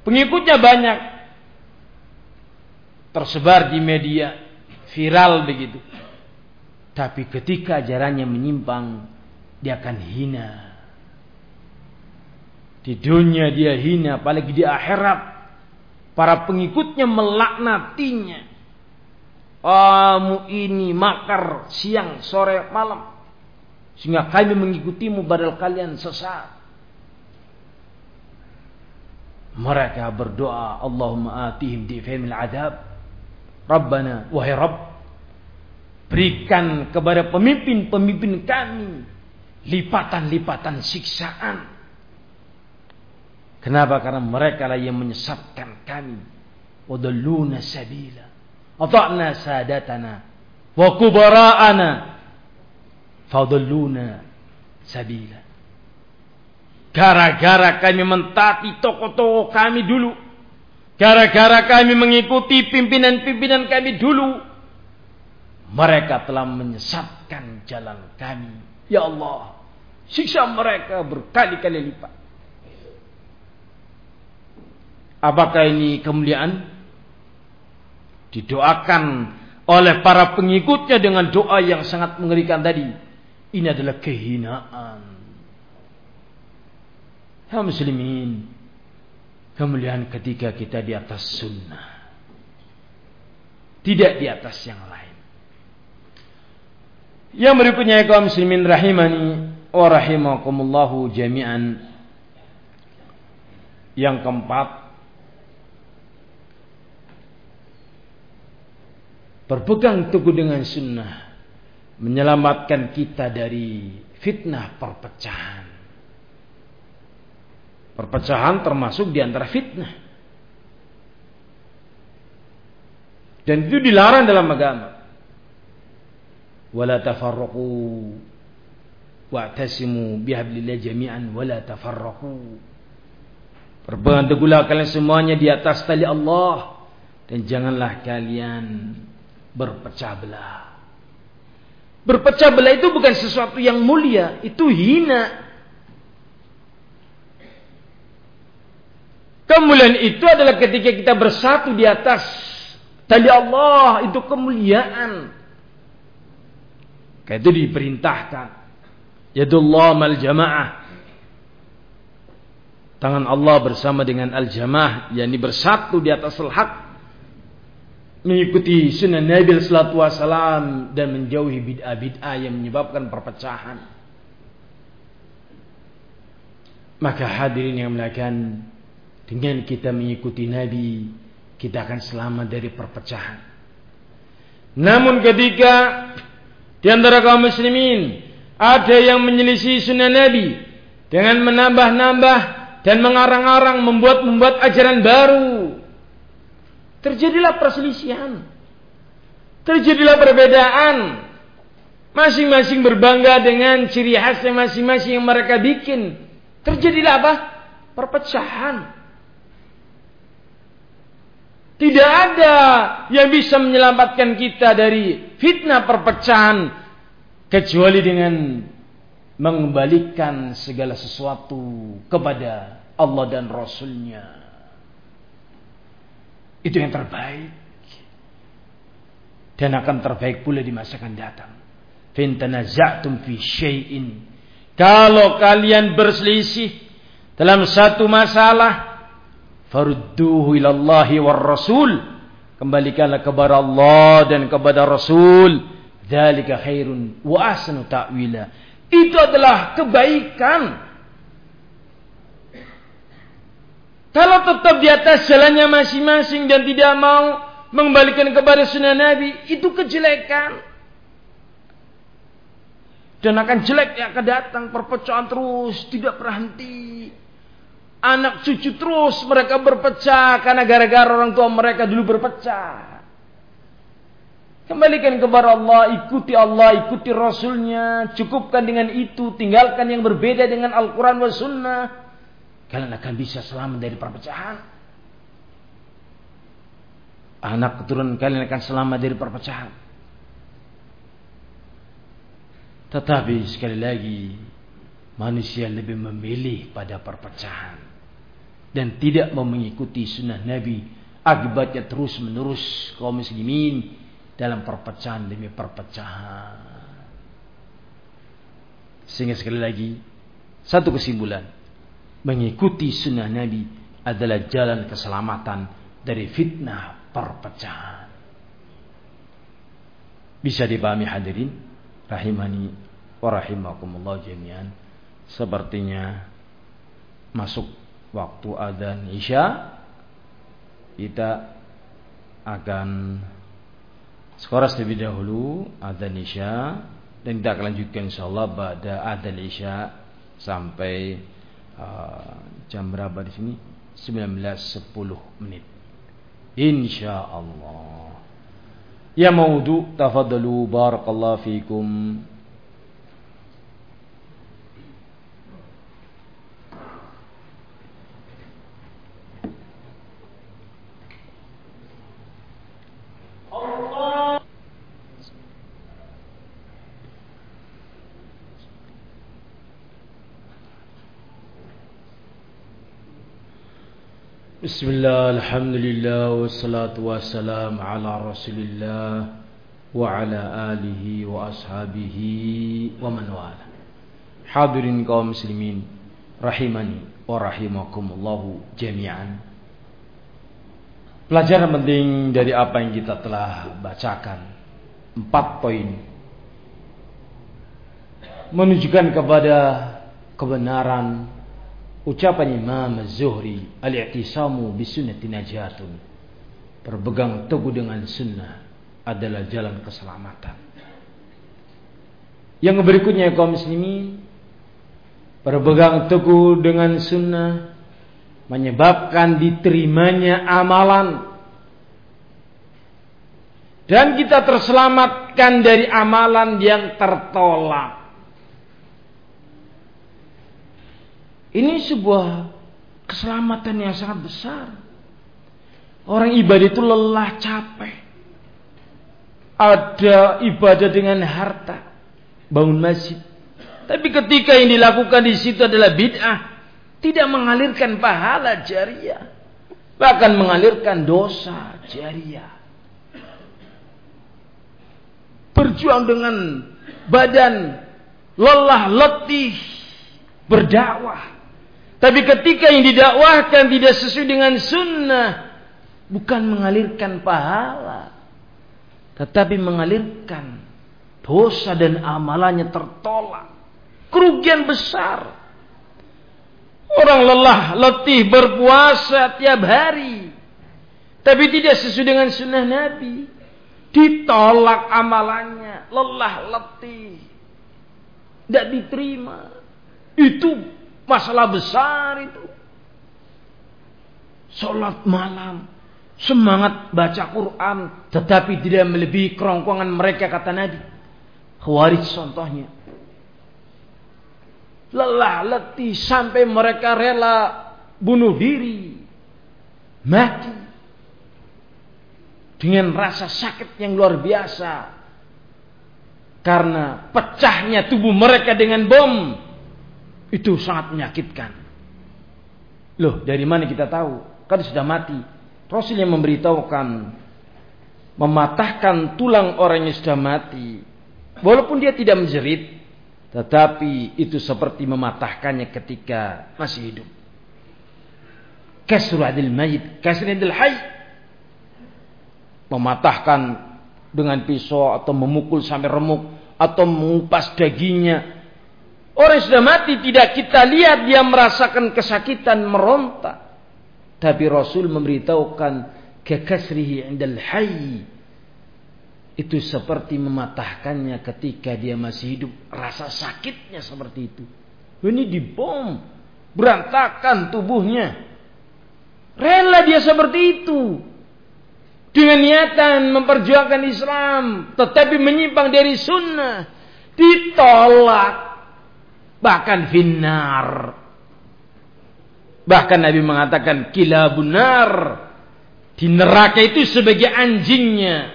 Pengikutnya banyak. Tersebar di media. Viral begitu. Tapi ketika ajarannya menyimpang, dia akan hina. Di dunia dia hina, apalagi di akhirat. Para pengikutnya melaknatinya. Kamu ini makar siang, sore, malam. Sehingga kami mengikutimu badal kalian sesat. Mereka berdoa, Allahumma atihim di fahimil adab. Rabbana, wahai Rabb, Berikan kepada pemimpin-pemimpin kami lipatan-lipatan siksaan. Kenapa? Karena mereka lah yang menyesatkan kami. Wadalluna sabila. Ata'na sadatana. Wa kubara'ana. Fadalluna sabila. Gara-gara kami mentati tokoh-tokoh kami dulu. Gara-gara kami mengikuti pimpinan-pimpinan kami dulu mereka telah menyesatkan jalan kami. Ya Allah, siksa mereka berkali-kali lipat. Apakah ini kemuliaan? Didoakan oleh para pengikutnya dengan doa yang sangat mengerikan tadi. Ini adalah kehinaan. Ya muslimin, kemuliaan ketika kita di atas sunnah. Tidak di atas yang lain. Yang berikutnya kaum muslimin rahimani wa rahimakumullahu jami'an. Yang keempat, berpegang teguh dengan sunnah menyelamatkan kita dari fitnah perpecahan. Perpecahan termasuk di antara fitnah. Dan itu dilarang dalam agama. Wala tafarraqu wa'tasimu bihablillah jami'an wala tafarraqu. Berpegang teguhlah kalian semuanya di atas tali Allah dan janganlah kalian berpecah belah. Berpecah belah itu bukan sesuatu yang mulia, itu hina. Kemuliaan itu adalah ketika kita bersatu di atas tali Allah, itu kemuliaan. Kayak itu diperintahkan. Yadullah mal jamaah. Tangan Allah bersama dengan al-jamaah, yakni bersatu di atas al-haq mengikuti sunnah Nabi Sallallahu Wasallam dan menjauhi bid'ah-bid'ah yang menyebabkan perpecahan. Maka hadirin yang melakukan dengan kita mengikuti Nabi, kita akan selamat dari perpecahan. Namun ketika di antara kaum muslimin ada yang menyelisih sunnah Nabi dengan menambah-nambah dan mengarang-arang membuat-membuat ajaran baru Terjadilah perselisihan. Terjadilah perbedaan. Masing-masing berbangga dengan ciri khasnya masing-masing yang mereka bikin. Terjadilah apa? Perpecahan. Tidak ada yang bisa menyelamatkan kita dari fitnah perpecahan kecuali dengan mengembalikan segala sesuatu kepada Allah dan Rasulnya. Itu yang terbaik. Dan akan terbaik pula di masa akan datang. Fintanaza'tum fi syai'in. Kalau kalian berselisih dalam satu masalah, farudduhu ilallahi war rasul. Kembalikanlah kepada Allah dan kepada Rasul. Dzalika khairun wa ta'wila. Itu adalah kebaikan Kalau tetap di atas jalannya masing-masing dan tidak mau mengembalikan kepada sunnah Nabi, itu kejelekan. Dan akan jelek yang akan datang, perpecahan terus, tidak berhenti. Anak cucu terus mereka berpecah karena gara-gara orang tua mereka dulu berpecah. Kembalikan kepada Allah, ikuti Allah, ikuti Rasulnya. Cukupkan dengan itu, tinggalkan yang berbeda dengan Al-Quran wa Sunnah. Kalian akan bisa selamat dari perpecahan. Anak keturunan kalian akan selamat dari perpecahan. Tetapi sekali lagi manusia lebih memilih pada perpecahan dan tidak mau mengikuti sunnah Nabi akibatnya terus menerus kaum muslimin dalam perpecahan demi perpecahan sehingga sekali lagi satu kesimpulan mengikuti sunnah Nabi adalah jalan keselamatan dari fitnah perpecahan. Bisa dipahami hadirin rahimani wa rahimakumullah jami'an. Sepertinya masuk waktu adzan Isya kita akan sekoras lebih dahulu adzan Isya dan kita akan lanjutkan insyaallah pada adzan Isya sampai Ah, jam berapa di sini? 19.10 menit. Insya Allah. Ya maudu tafadalu barakallahu fikum. بسم الله الحمد لله والصلاة والسلام على رسول الله وعلى آله وأصحابه ومن والاه Hadirin kaum muslimin rahimani wa rahimakumullahu jami'an. Pelajaran penting dari apa yang kita telah bacakan. Empat poin. Menunjukkan kepada kebenaran ucapan Imam Zuhri al-i'tisamu bisunnati najatun. Berpegang teguh dengan sunnah adalah jalan keselamatan. Yang berikutnya kaum muslimin berpegang teguh dengan sunnah menyebabkan diterimanya amalan dan kita terselamatkan dari amalan yang tertolak. Ini sebuah keselamatan yang sangat besar. Orang ibadah itu lelah capek. Ada ibadah dengan harta, bangun masjid, tapi ketika yang dilakukan di situ adalah bid'ah, tidak mengalirkan pahala jariah, bahkan mengalirkan dosa jariah. Berjuang dengan badan lelah letih berdakwah. Tapi ketika yang didakwahkan tidak sesuai dengan sunnah, bukan mengalirkan pahala, tetapi mengalirkan dosa dan amalannya tertolak kerugian besar. Orang lelah, letih berpuasa tiap hari. Tapi tidak sesuai dengan sunnah Nabi. Ditolak amalannya. Lelah, letih. Tidak diterima. Itu masalah besar itu. Sholat malam. Semangat baca Quran. Tetapi tidak melebihi kerongkongan mereka kata Nabi. Khawarij contohnya lelah letih sampai mereka rela bunuh diri mati dengan rasa sakit yang luar biasa karena pecahnya tubuh mereka dengan bom itu sangat menyakitkan loh dari mana kita tahu kan sudah mati Rasul yang memberitahukan mematahkan tulang orang yang sudah mati walaupun dia tidak menjerit tetapi itu seperti mematahkannya ketika masih hidup. Kasru adil mayit, kasru adil hay. Mematahkan dengan pisau atau memukul sampai remuk atau mengupas dagingnya. Orang yang sudah mati tidak kita lihat dia merasakan kesakitan meronta. Tapi Rasul memberitahukan kekasrihi indal hayy itu seperti mematahkannya ketika dia masih hidup. Rasa sakitnya seperti itu. Ini dibom. Berantakan tubuhnya. Rela dia seperti itu. Dengan niatan memperjuangkan Islam. Tetapi menyimpang dari sunnah. Ditolak. Bahkan finnar. Bahkan Nabi mengatakan kilabunar. Di neraka itu sebagai anjingnya.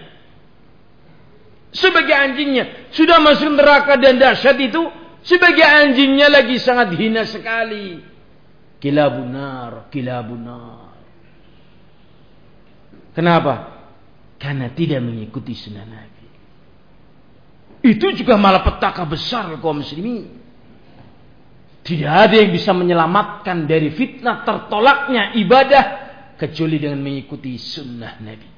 Sebagai anjingnya. Sudah masuk neraka dan dahsyat itu sebagai anjingnya lagi sangat hina sekali. Kilabunar kilabunar kenapa? Karena tidak mengikuti sunnah Nabi. Itu juga malah petaka besar kaum muslimin tidak ada yang bisa menyelamatkan dari fitnah tertolaknya ibadah kecuali dengan mengikuti sunnah Nabi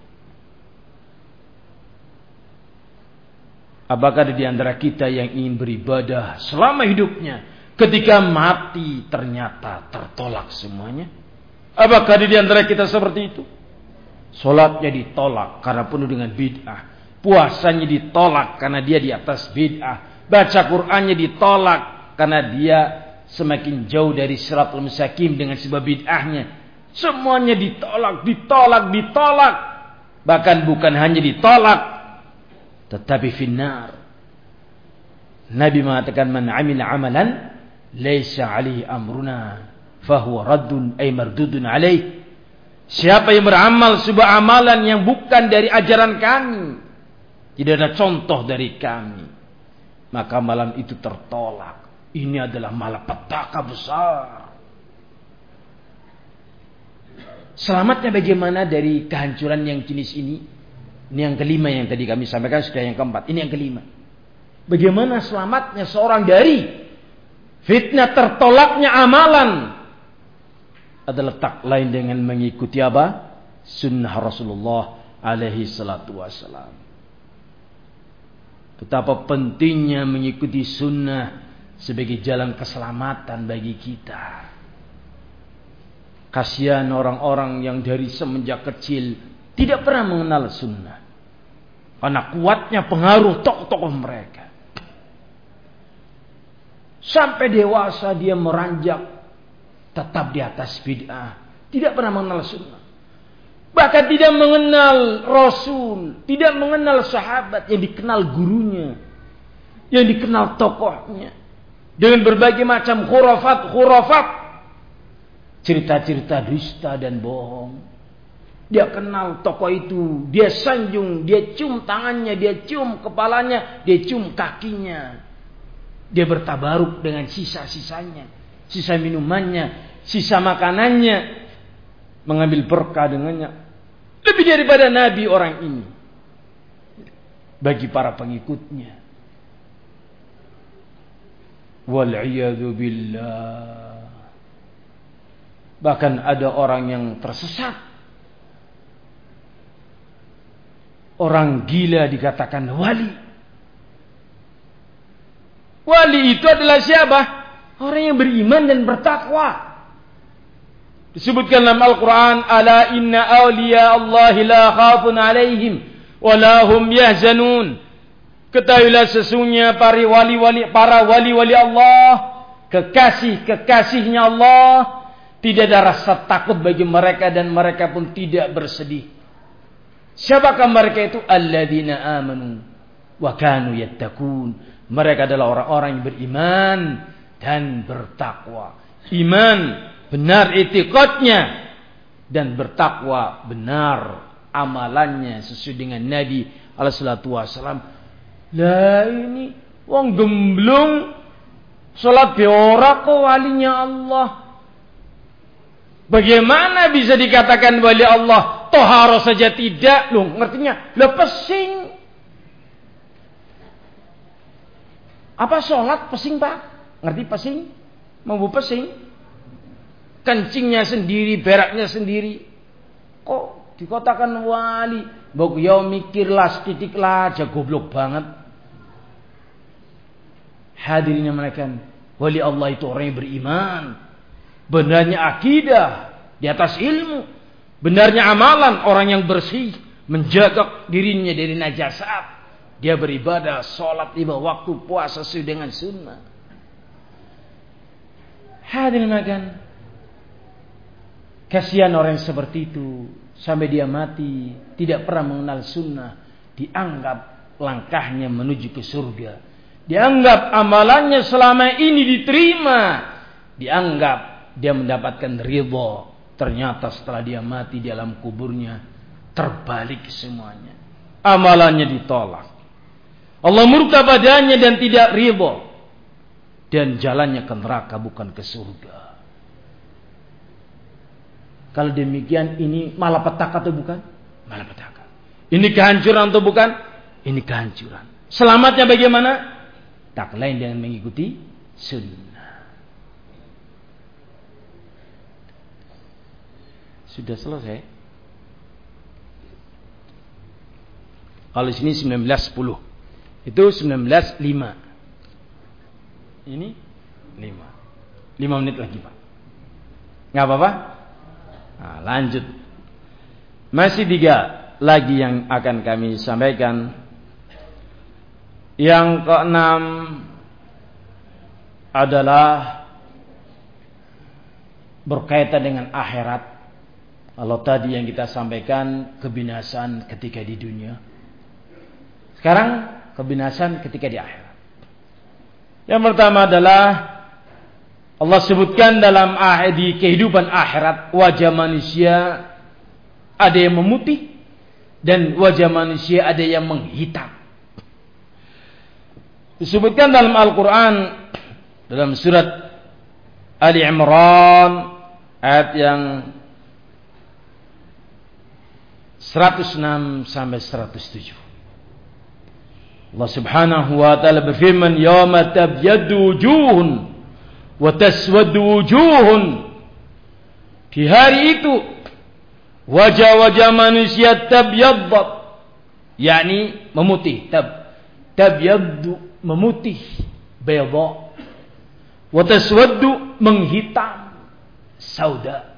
Apakah ada di antara kita yang ingin beribadah selama hidupnya ketika mati ternyata tertolak semuanya? Apakah ada di antara kita seperti itu? Solatnya ditolak karena penuh dengan bid'ah. Puasanya ditolak karena dia di atas bid'ah. Baca Qur'annya ditolak karena dia semakin jauh dari siratul mustaqim dengan sebab bid'ahnya. Semuanya ditolak, ditolak, ditolak. Bahkan bukan hanya ditolak, tetapi finnar. Nabi mengatakan man amila amalan laisa alaihi amruna fahuwa raddun ay mardudun alaih. Siapa yang beramal sebuah amalan yang bukan dari ajaran kami, tidak ada contoh dari kami, maka malam itu tertolak. Ini adalah malapetaka besar. Selamatnya bagaimana dari kehancuran yang jenis ini? Ini yang kelima yang tadi kami sampaikan sudah yang keempat. Ini yang kelima. Bagaimana selamatnya seorang dari fitnah tertolaknya amalan adalah tak lain dengan mengikuti apa? Sunnah Rasulullah alaihi salatu wassalam. Betapa pentingnya mengikuti sunnah sebagai jalan keselamatan bagi kita. Kasihan orang-orang yang dari semenjak kecil tidak pernah mengenal sunnah. Karena kuatnya pengaruh tokoh-tokoh mereka. Sampai dewasa dia meranjak tetap di atas bid'ah. Tidak pernah mengenal sunnah. Bahkan tidak mengenal Rasul. Tidak mengenal sahabat yang dikenal gurunya. Yang dikenal tokohnya. Dengan berbagai macam khurafat-khurafat cerita-cerita dusta dan bohong. Dia kenal tokoh itu, dia sanjung, dia cium tangannya, dia cium kepalanya, dia cium kakinya. Dia bertabaruk dengan sisa-sisanya, sisa minumannya, sisa makanannya, mengambil berkah dengannya. Lebih daripada Nabi orang ini. Bagi para pengikutnya. Wal'iyadu billah. Bahkan ada orang yang tersesat. Orang gila dikatakan wali. Wali itu adalah siapa? Orang yang beriman dan bertakwa. Disebutkan dalam Al-Quran, Ala inna awliya Allah la khafun alaihim, wa lahum yahzanun. Ketahuilah sesungguhnya para wali-wali para wali-wali Allah, kekasih-kekasihnya Allah, tidak ada rasa takut bagi mereka dan mereka pun tidak bersedih. Siapakah mereka itu? Alladzina amanu wa kanu yattaqun. Mereka adalah orang-orang yang beriman dan bertakwa. Iman benar itikadnya dan bertakwa benar amalannya sesuai dengan Nabi alaihi wasallam. Lah ini wong gemblung salat beora kok walinya Allah. Bagaimana bisa dikatakan wali Allah toharo saja tidak? Loh, ngertinya? Lo pesing. Apa sholat pesing pak? Ngerti pesing? Mau pesing? Kencingnya sendiri, beraknya sendiri. Kok dikotakan wali? Bok ya mikirlah setitik lah aja goblok banget. Hadirnya mereka wali Allah itu orang yang beriman Benarnya akidah di atas ilmu. Benarnya amalan orang yang bersih. Menjaga dirinya dari najasat. Dia beribadah, sholat lima waktu, puasa sesuai dengan sunnah. Hadirin makan. Kasihan orang yang seperti itu. Sampai dia mati. Tidak pernah mengenal sunnah. Dianggap langkahnya menuju ke surga. Dianggap amalannya selama ini diterima. Dianggap dia mendapatkan ridho. Ternyata setelah dia mati di dalam kuburnya terbalik semuanya. Amalannya ditolak. Allah murka padanya dan tidak ridho. Dan jalannya ke neraka bukan ke surga. Kalau demikian ini malapetaka atau bukan? Malapetaka. Ini kehancuran atau bukan? Ini kehancuran. Selamatnya bagaimana? Tak lain dengan mengikuti sunnah. Sudah selesai. Kalau sini 1910. Itu 1905. Ini 5. 5 menit lagi, Pak. Enggak apa-apa? Nah, lanjut. Masih tiga lagi yang akan kami sampaikan. Yang keenam adalah berkaitan dengan akhirat kalau tadi yang kita sampaikan kebinasan ketika di dunia. Sekarang kebinasan ketika di akhirat. Yang pertama adalah Allah sebutkan dalam di kehidupan akhirat wajah manusia ada yang memutih dan wajah manusia ada yang menghitam. Disebutkan dalam Al-Quran dalam surat Ali Imran ayat yang 106 sampai 107. Allah Subhanahu wa taala berfirman, "Yauma tabyaddu wujuhun wa taswaddu wujuhun." Di hari itu wajah-wajah manusia tabyaddat, yakni memutih, tab tabyaddu memutih, bayadha. Wa taswaddu menghitam, sauda.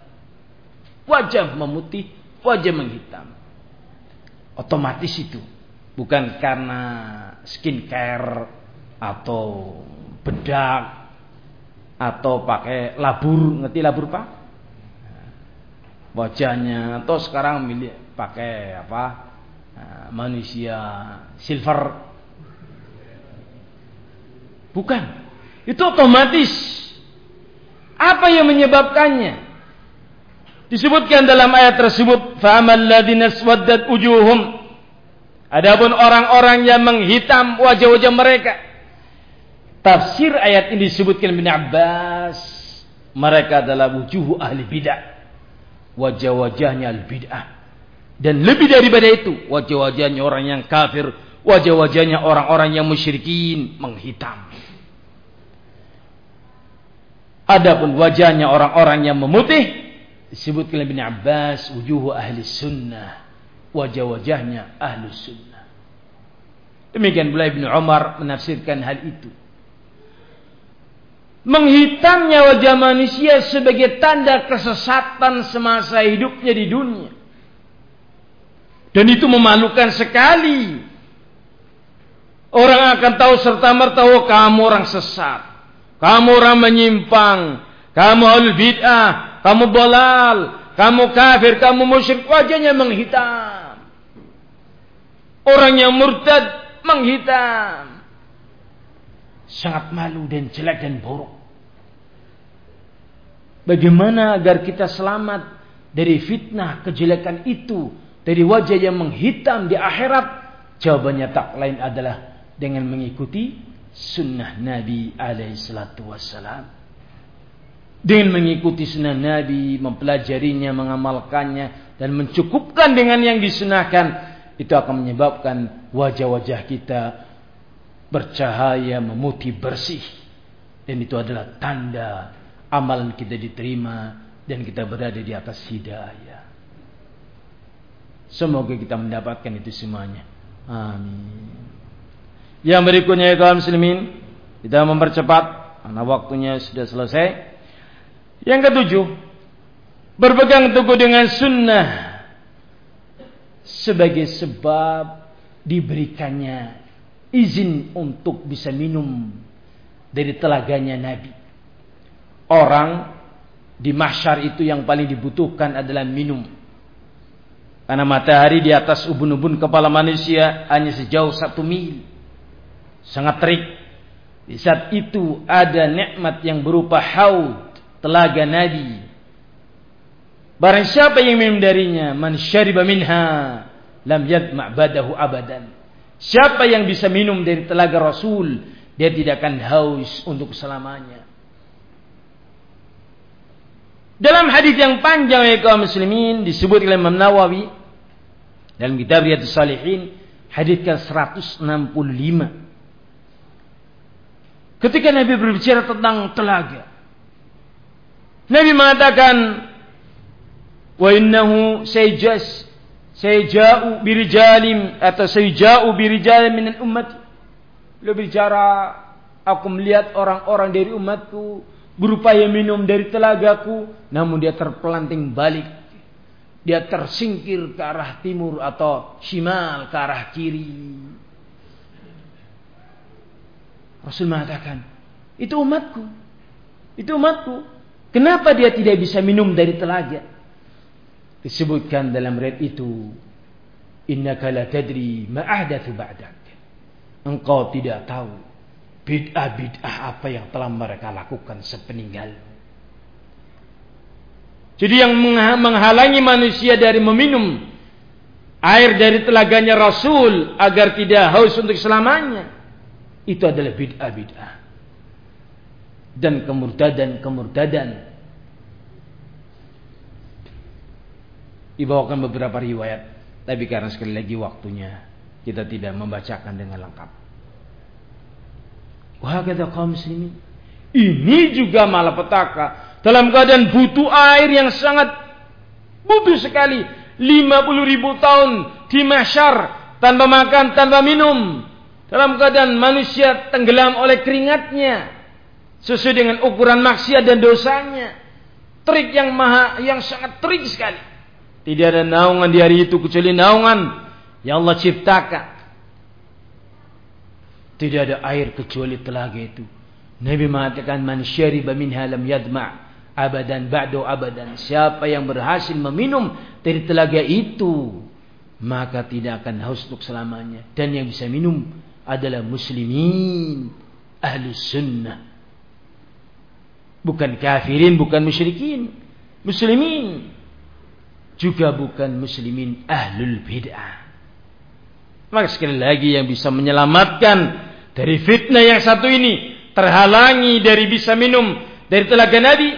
Wajah memutih, wajah menghitam. Otomatis itu bukan karena skincare atau bedak atau pakai labur ngerti labur pak wajahnya atau sekarang milik pakai apa eh, manusia silver bukan itu otomatis apa yang menyebabkannya disebutkan dalam ayat tersebut faman ladina swaddat ujuhum Adapun orang-orang yang menghitam wajah-wajah mereka. Tafsir ayat ini disebutkan bin Abbas. Mereka adalah wujuh ahli bid'ah. Wajah-wajahnya ahli bid'ah. Dan lebih daripada itu. Wajah-wajahnya orang yang kafir. Wajah-wajahnya orang-orang yang musyrikin. Menghitam. Adapun wajahnya orang-orang yang memutih. Disebutkan bin Abbas. Wujuh ahli sunnah wajah-wajahnya ahlu sunnah. Demikian pula Ibnu Umar menafsirkan hal itu. Menghitamnya wajah manusia sebagai tanda kesesatan semasa hidupnya di dunia. Dan itu memalukan sekali. Orang akan tahu serta merta oh, kamu orang sesat. Kamu orang menyimpang. Kamu al bid'ah. Kamu bolal. Kamu kafir. Kamu musyrik. Wajahnya menghitam. Orang yang murtad menghitam. Sangat malu dan jelek dan buruk. Bagaimana agar kita selamat dari fitnah kejelekan itu. Dari wajah yang menghitam di akhirat. Jawabannya tak lain adalah dengan mengikuti sunnah Nabi alaihi salatu wassalam. Dengan mengikuti sunnah Nabi, mempelajarinya, mengamalkannya, dan mencukupkan dengan yang disunahkan itu akan menyebabkan wajah-wajah kita bercahaya, memutih, bersih. Dan itu adalah tanda amalan kita diterima dan kita berada di atas hidayah. Semoga kita mendapatkan itu semuanya. Amin. Yang berikutnya ya kaum muslimin, kita mempercepat karena waktunya sudah selesai. Yang ketujuh, berpegang teguh dengan sunnah sebagai sebab diberikannya izin untuk bisa minum dari telaganya Nabi. Orang di mahsyar itu yang paling dibutuhkan adalah minum. Karena matahari di atas ubun-ubun kepala manusia hanya sejauh satu mil. Sangat terik. Di saat itu ada nikmat yang berupa haud, telaga Nabi Barang siapa yang minum darinya, man syariba minha lam yadma' badahu abadan. Siapa yang bisa minum dari telaga Rasul, dia tidak akan haus untuk selamanya. Dalam hadis yang panjang ya kaum muslimin disebut oleh Imam Nawawi dalam kitab Riyadhus Salihin hadis ke-165. Ketika Nabi berbicara tentang telaga, Nabi mengatakan wa innahu sayjas sayja'u birijalim atau sayja'u birijalim min umat beliau bicara aku melihat orang-orang dari umatku berupaya minum dari telagaku namun dia terpelanting balik. Dia tersingkir ke arah timur atau shimal ke arah kiri Rasul mengatakan itu umatku. Itu umatku. Kenapa dia tidak bisa minum dari telaga? Disebutkan dalam red itu innaka la tadri ma ahdathu ba'dak. Engkau tidak tahu bid'ah-bid'ah apa yang telah mereka lakukan sepeninggal. Jadi yang menghalangi manusia dari meminum air dari telaganya Rasul agar tidak haus untuk selamanya itu adalah bid'ah-bid'ah dan kemurtadan-kemurtadan dibawakan beberapa riwayat Tapi karena sekali lagi waktunya kita tidak membacakan dengan lengkap. Wah kata kaum muslimin. Ini juga malapetaka. Dalam keadaan butuh air yang sangat butuh sekali. 50 ribu tahun di masyar tanpa makan, tanpa minum. Dalam keadaan manusia tenggelam oleh keringatnya. Sesuai dengan ukuran maksiat dan dosanya. Trik yang maha, yang sangat trik sekali. Tidak ada naungan di hari itu kecuali naungan yang Allah ciptakan. Tidak ada air kecuali telaga itu. Nabi mengatakan man syariba minha lam yadma' abadan ba'du abadan. Siapa yang berhasil meminum dari telaga itu maka tidak akan haus untuk selamanya dan yang bisa minum adalah muslimin ahli sunnah. Bukan kafirin bukan musyrikin muslimin. Juga bukan muslimin ahlul bid'ah. Maka sekali lagi yang bisa menyelamatkan dari fitnah yang satu ini terhalangi dari bisa minum dari telaga Nabi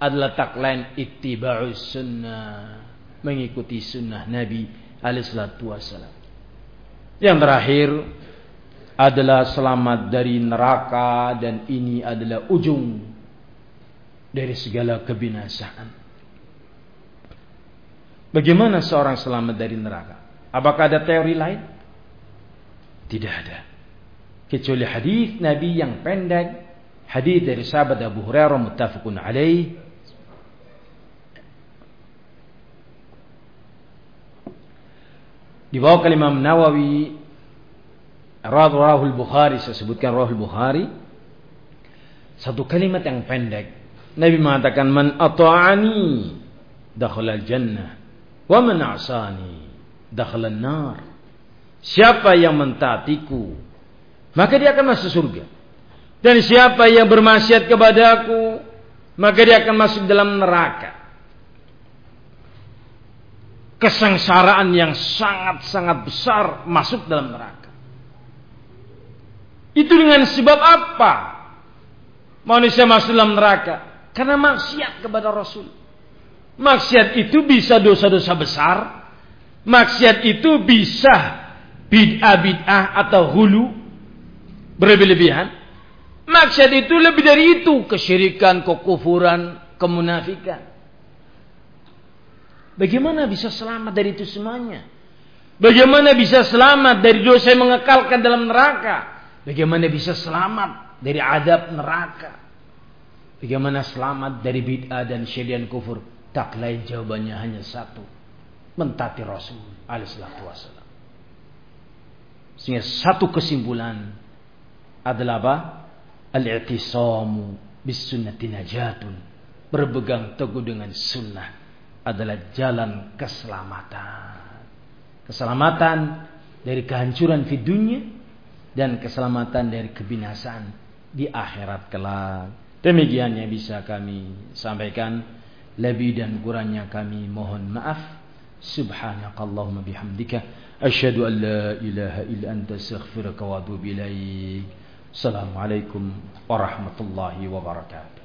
adalah tak lain ittiba'us sunnah mengikuti sunnah Nabi alaihi wassalam. Yang terakhir adalah selamat dari neraka dan ini adalah ujung dari segala kebinasaan. Bagaimana seorang selamat dari neraka? Apakah ada teori lain? Tidak ada. Kecuali hadis Nabi yang pendek, hadis dari sahabat Abu Hurairah muttafaqun alaih. Dibawa Imam Nawawi Rahul Bukhari saya sebutkan Rahul Bukhari. Satu kalimat yang pendek. Nabi mengatakan man ata'ani dakhala jannah wa man asani dakhala nar. Siapa yang mentaatiku maka dia akan masuk surga. Dan siapa yang bermaksiat kepadaku maka dia akan masuk dalam neraka. Kesengsaraan yang sangat-sangat besar masuk dalam neraka itu dengan sebab apa? Manusia masuk dalam neraka. Karena maksiat kepada Rasul. Maksiat itu bisa dosa-dosa besar. Maksiat itu bisa bid'ah-bid'ah atau hulu. Berlebihan. Maksiat itu lebih dari itu. Kesyirikan, kekufuran, kemunafikan. Bagaimana bisa selamat dari itu semuanya? Bagaimana bisa selamat dari dosa yang mengekalkan dalam neraka? Bagaimana bisa selamat dari adab neraka? Bagaimana selamat dari bid'ah dan syirian kufur? Tak lain jawabannya hanya satu. Mentati Rasul alaihissalatu wassalam. Sehingga satu kesimpulan adalah apa? Al-i'tisamu bis sunnati najatun. Berpegang teguh dengan sunnah adalah jalan keselamatan. Keselamatan dari kehancuran di dunia dan keselamatan dari kebinasaan di akhirat kelak. Demikian yang bisa kami sampaikan. Lebih dan kurangnya kami mohon maaf. Subhanakallahumma bihamdika. Asyhadu an la ilaha illa anta astaghfiruka wa atubu ilaik. Assalamualaikum warahmatullahi wabarakatuh.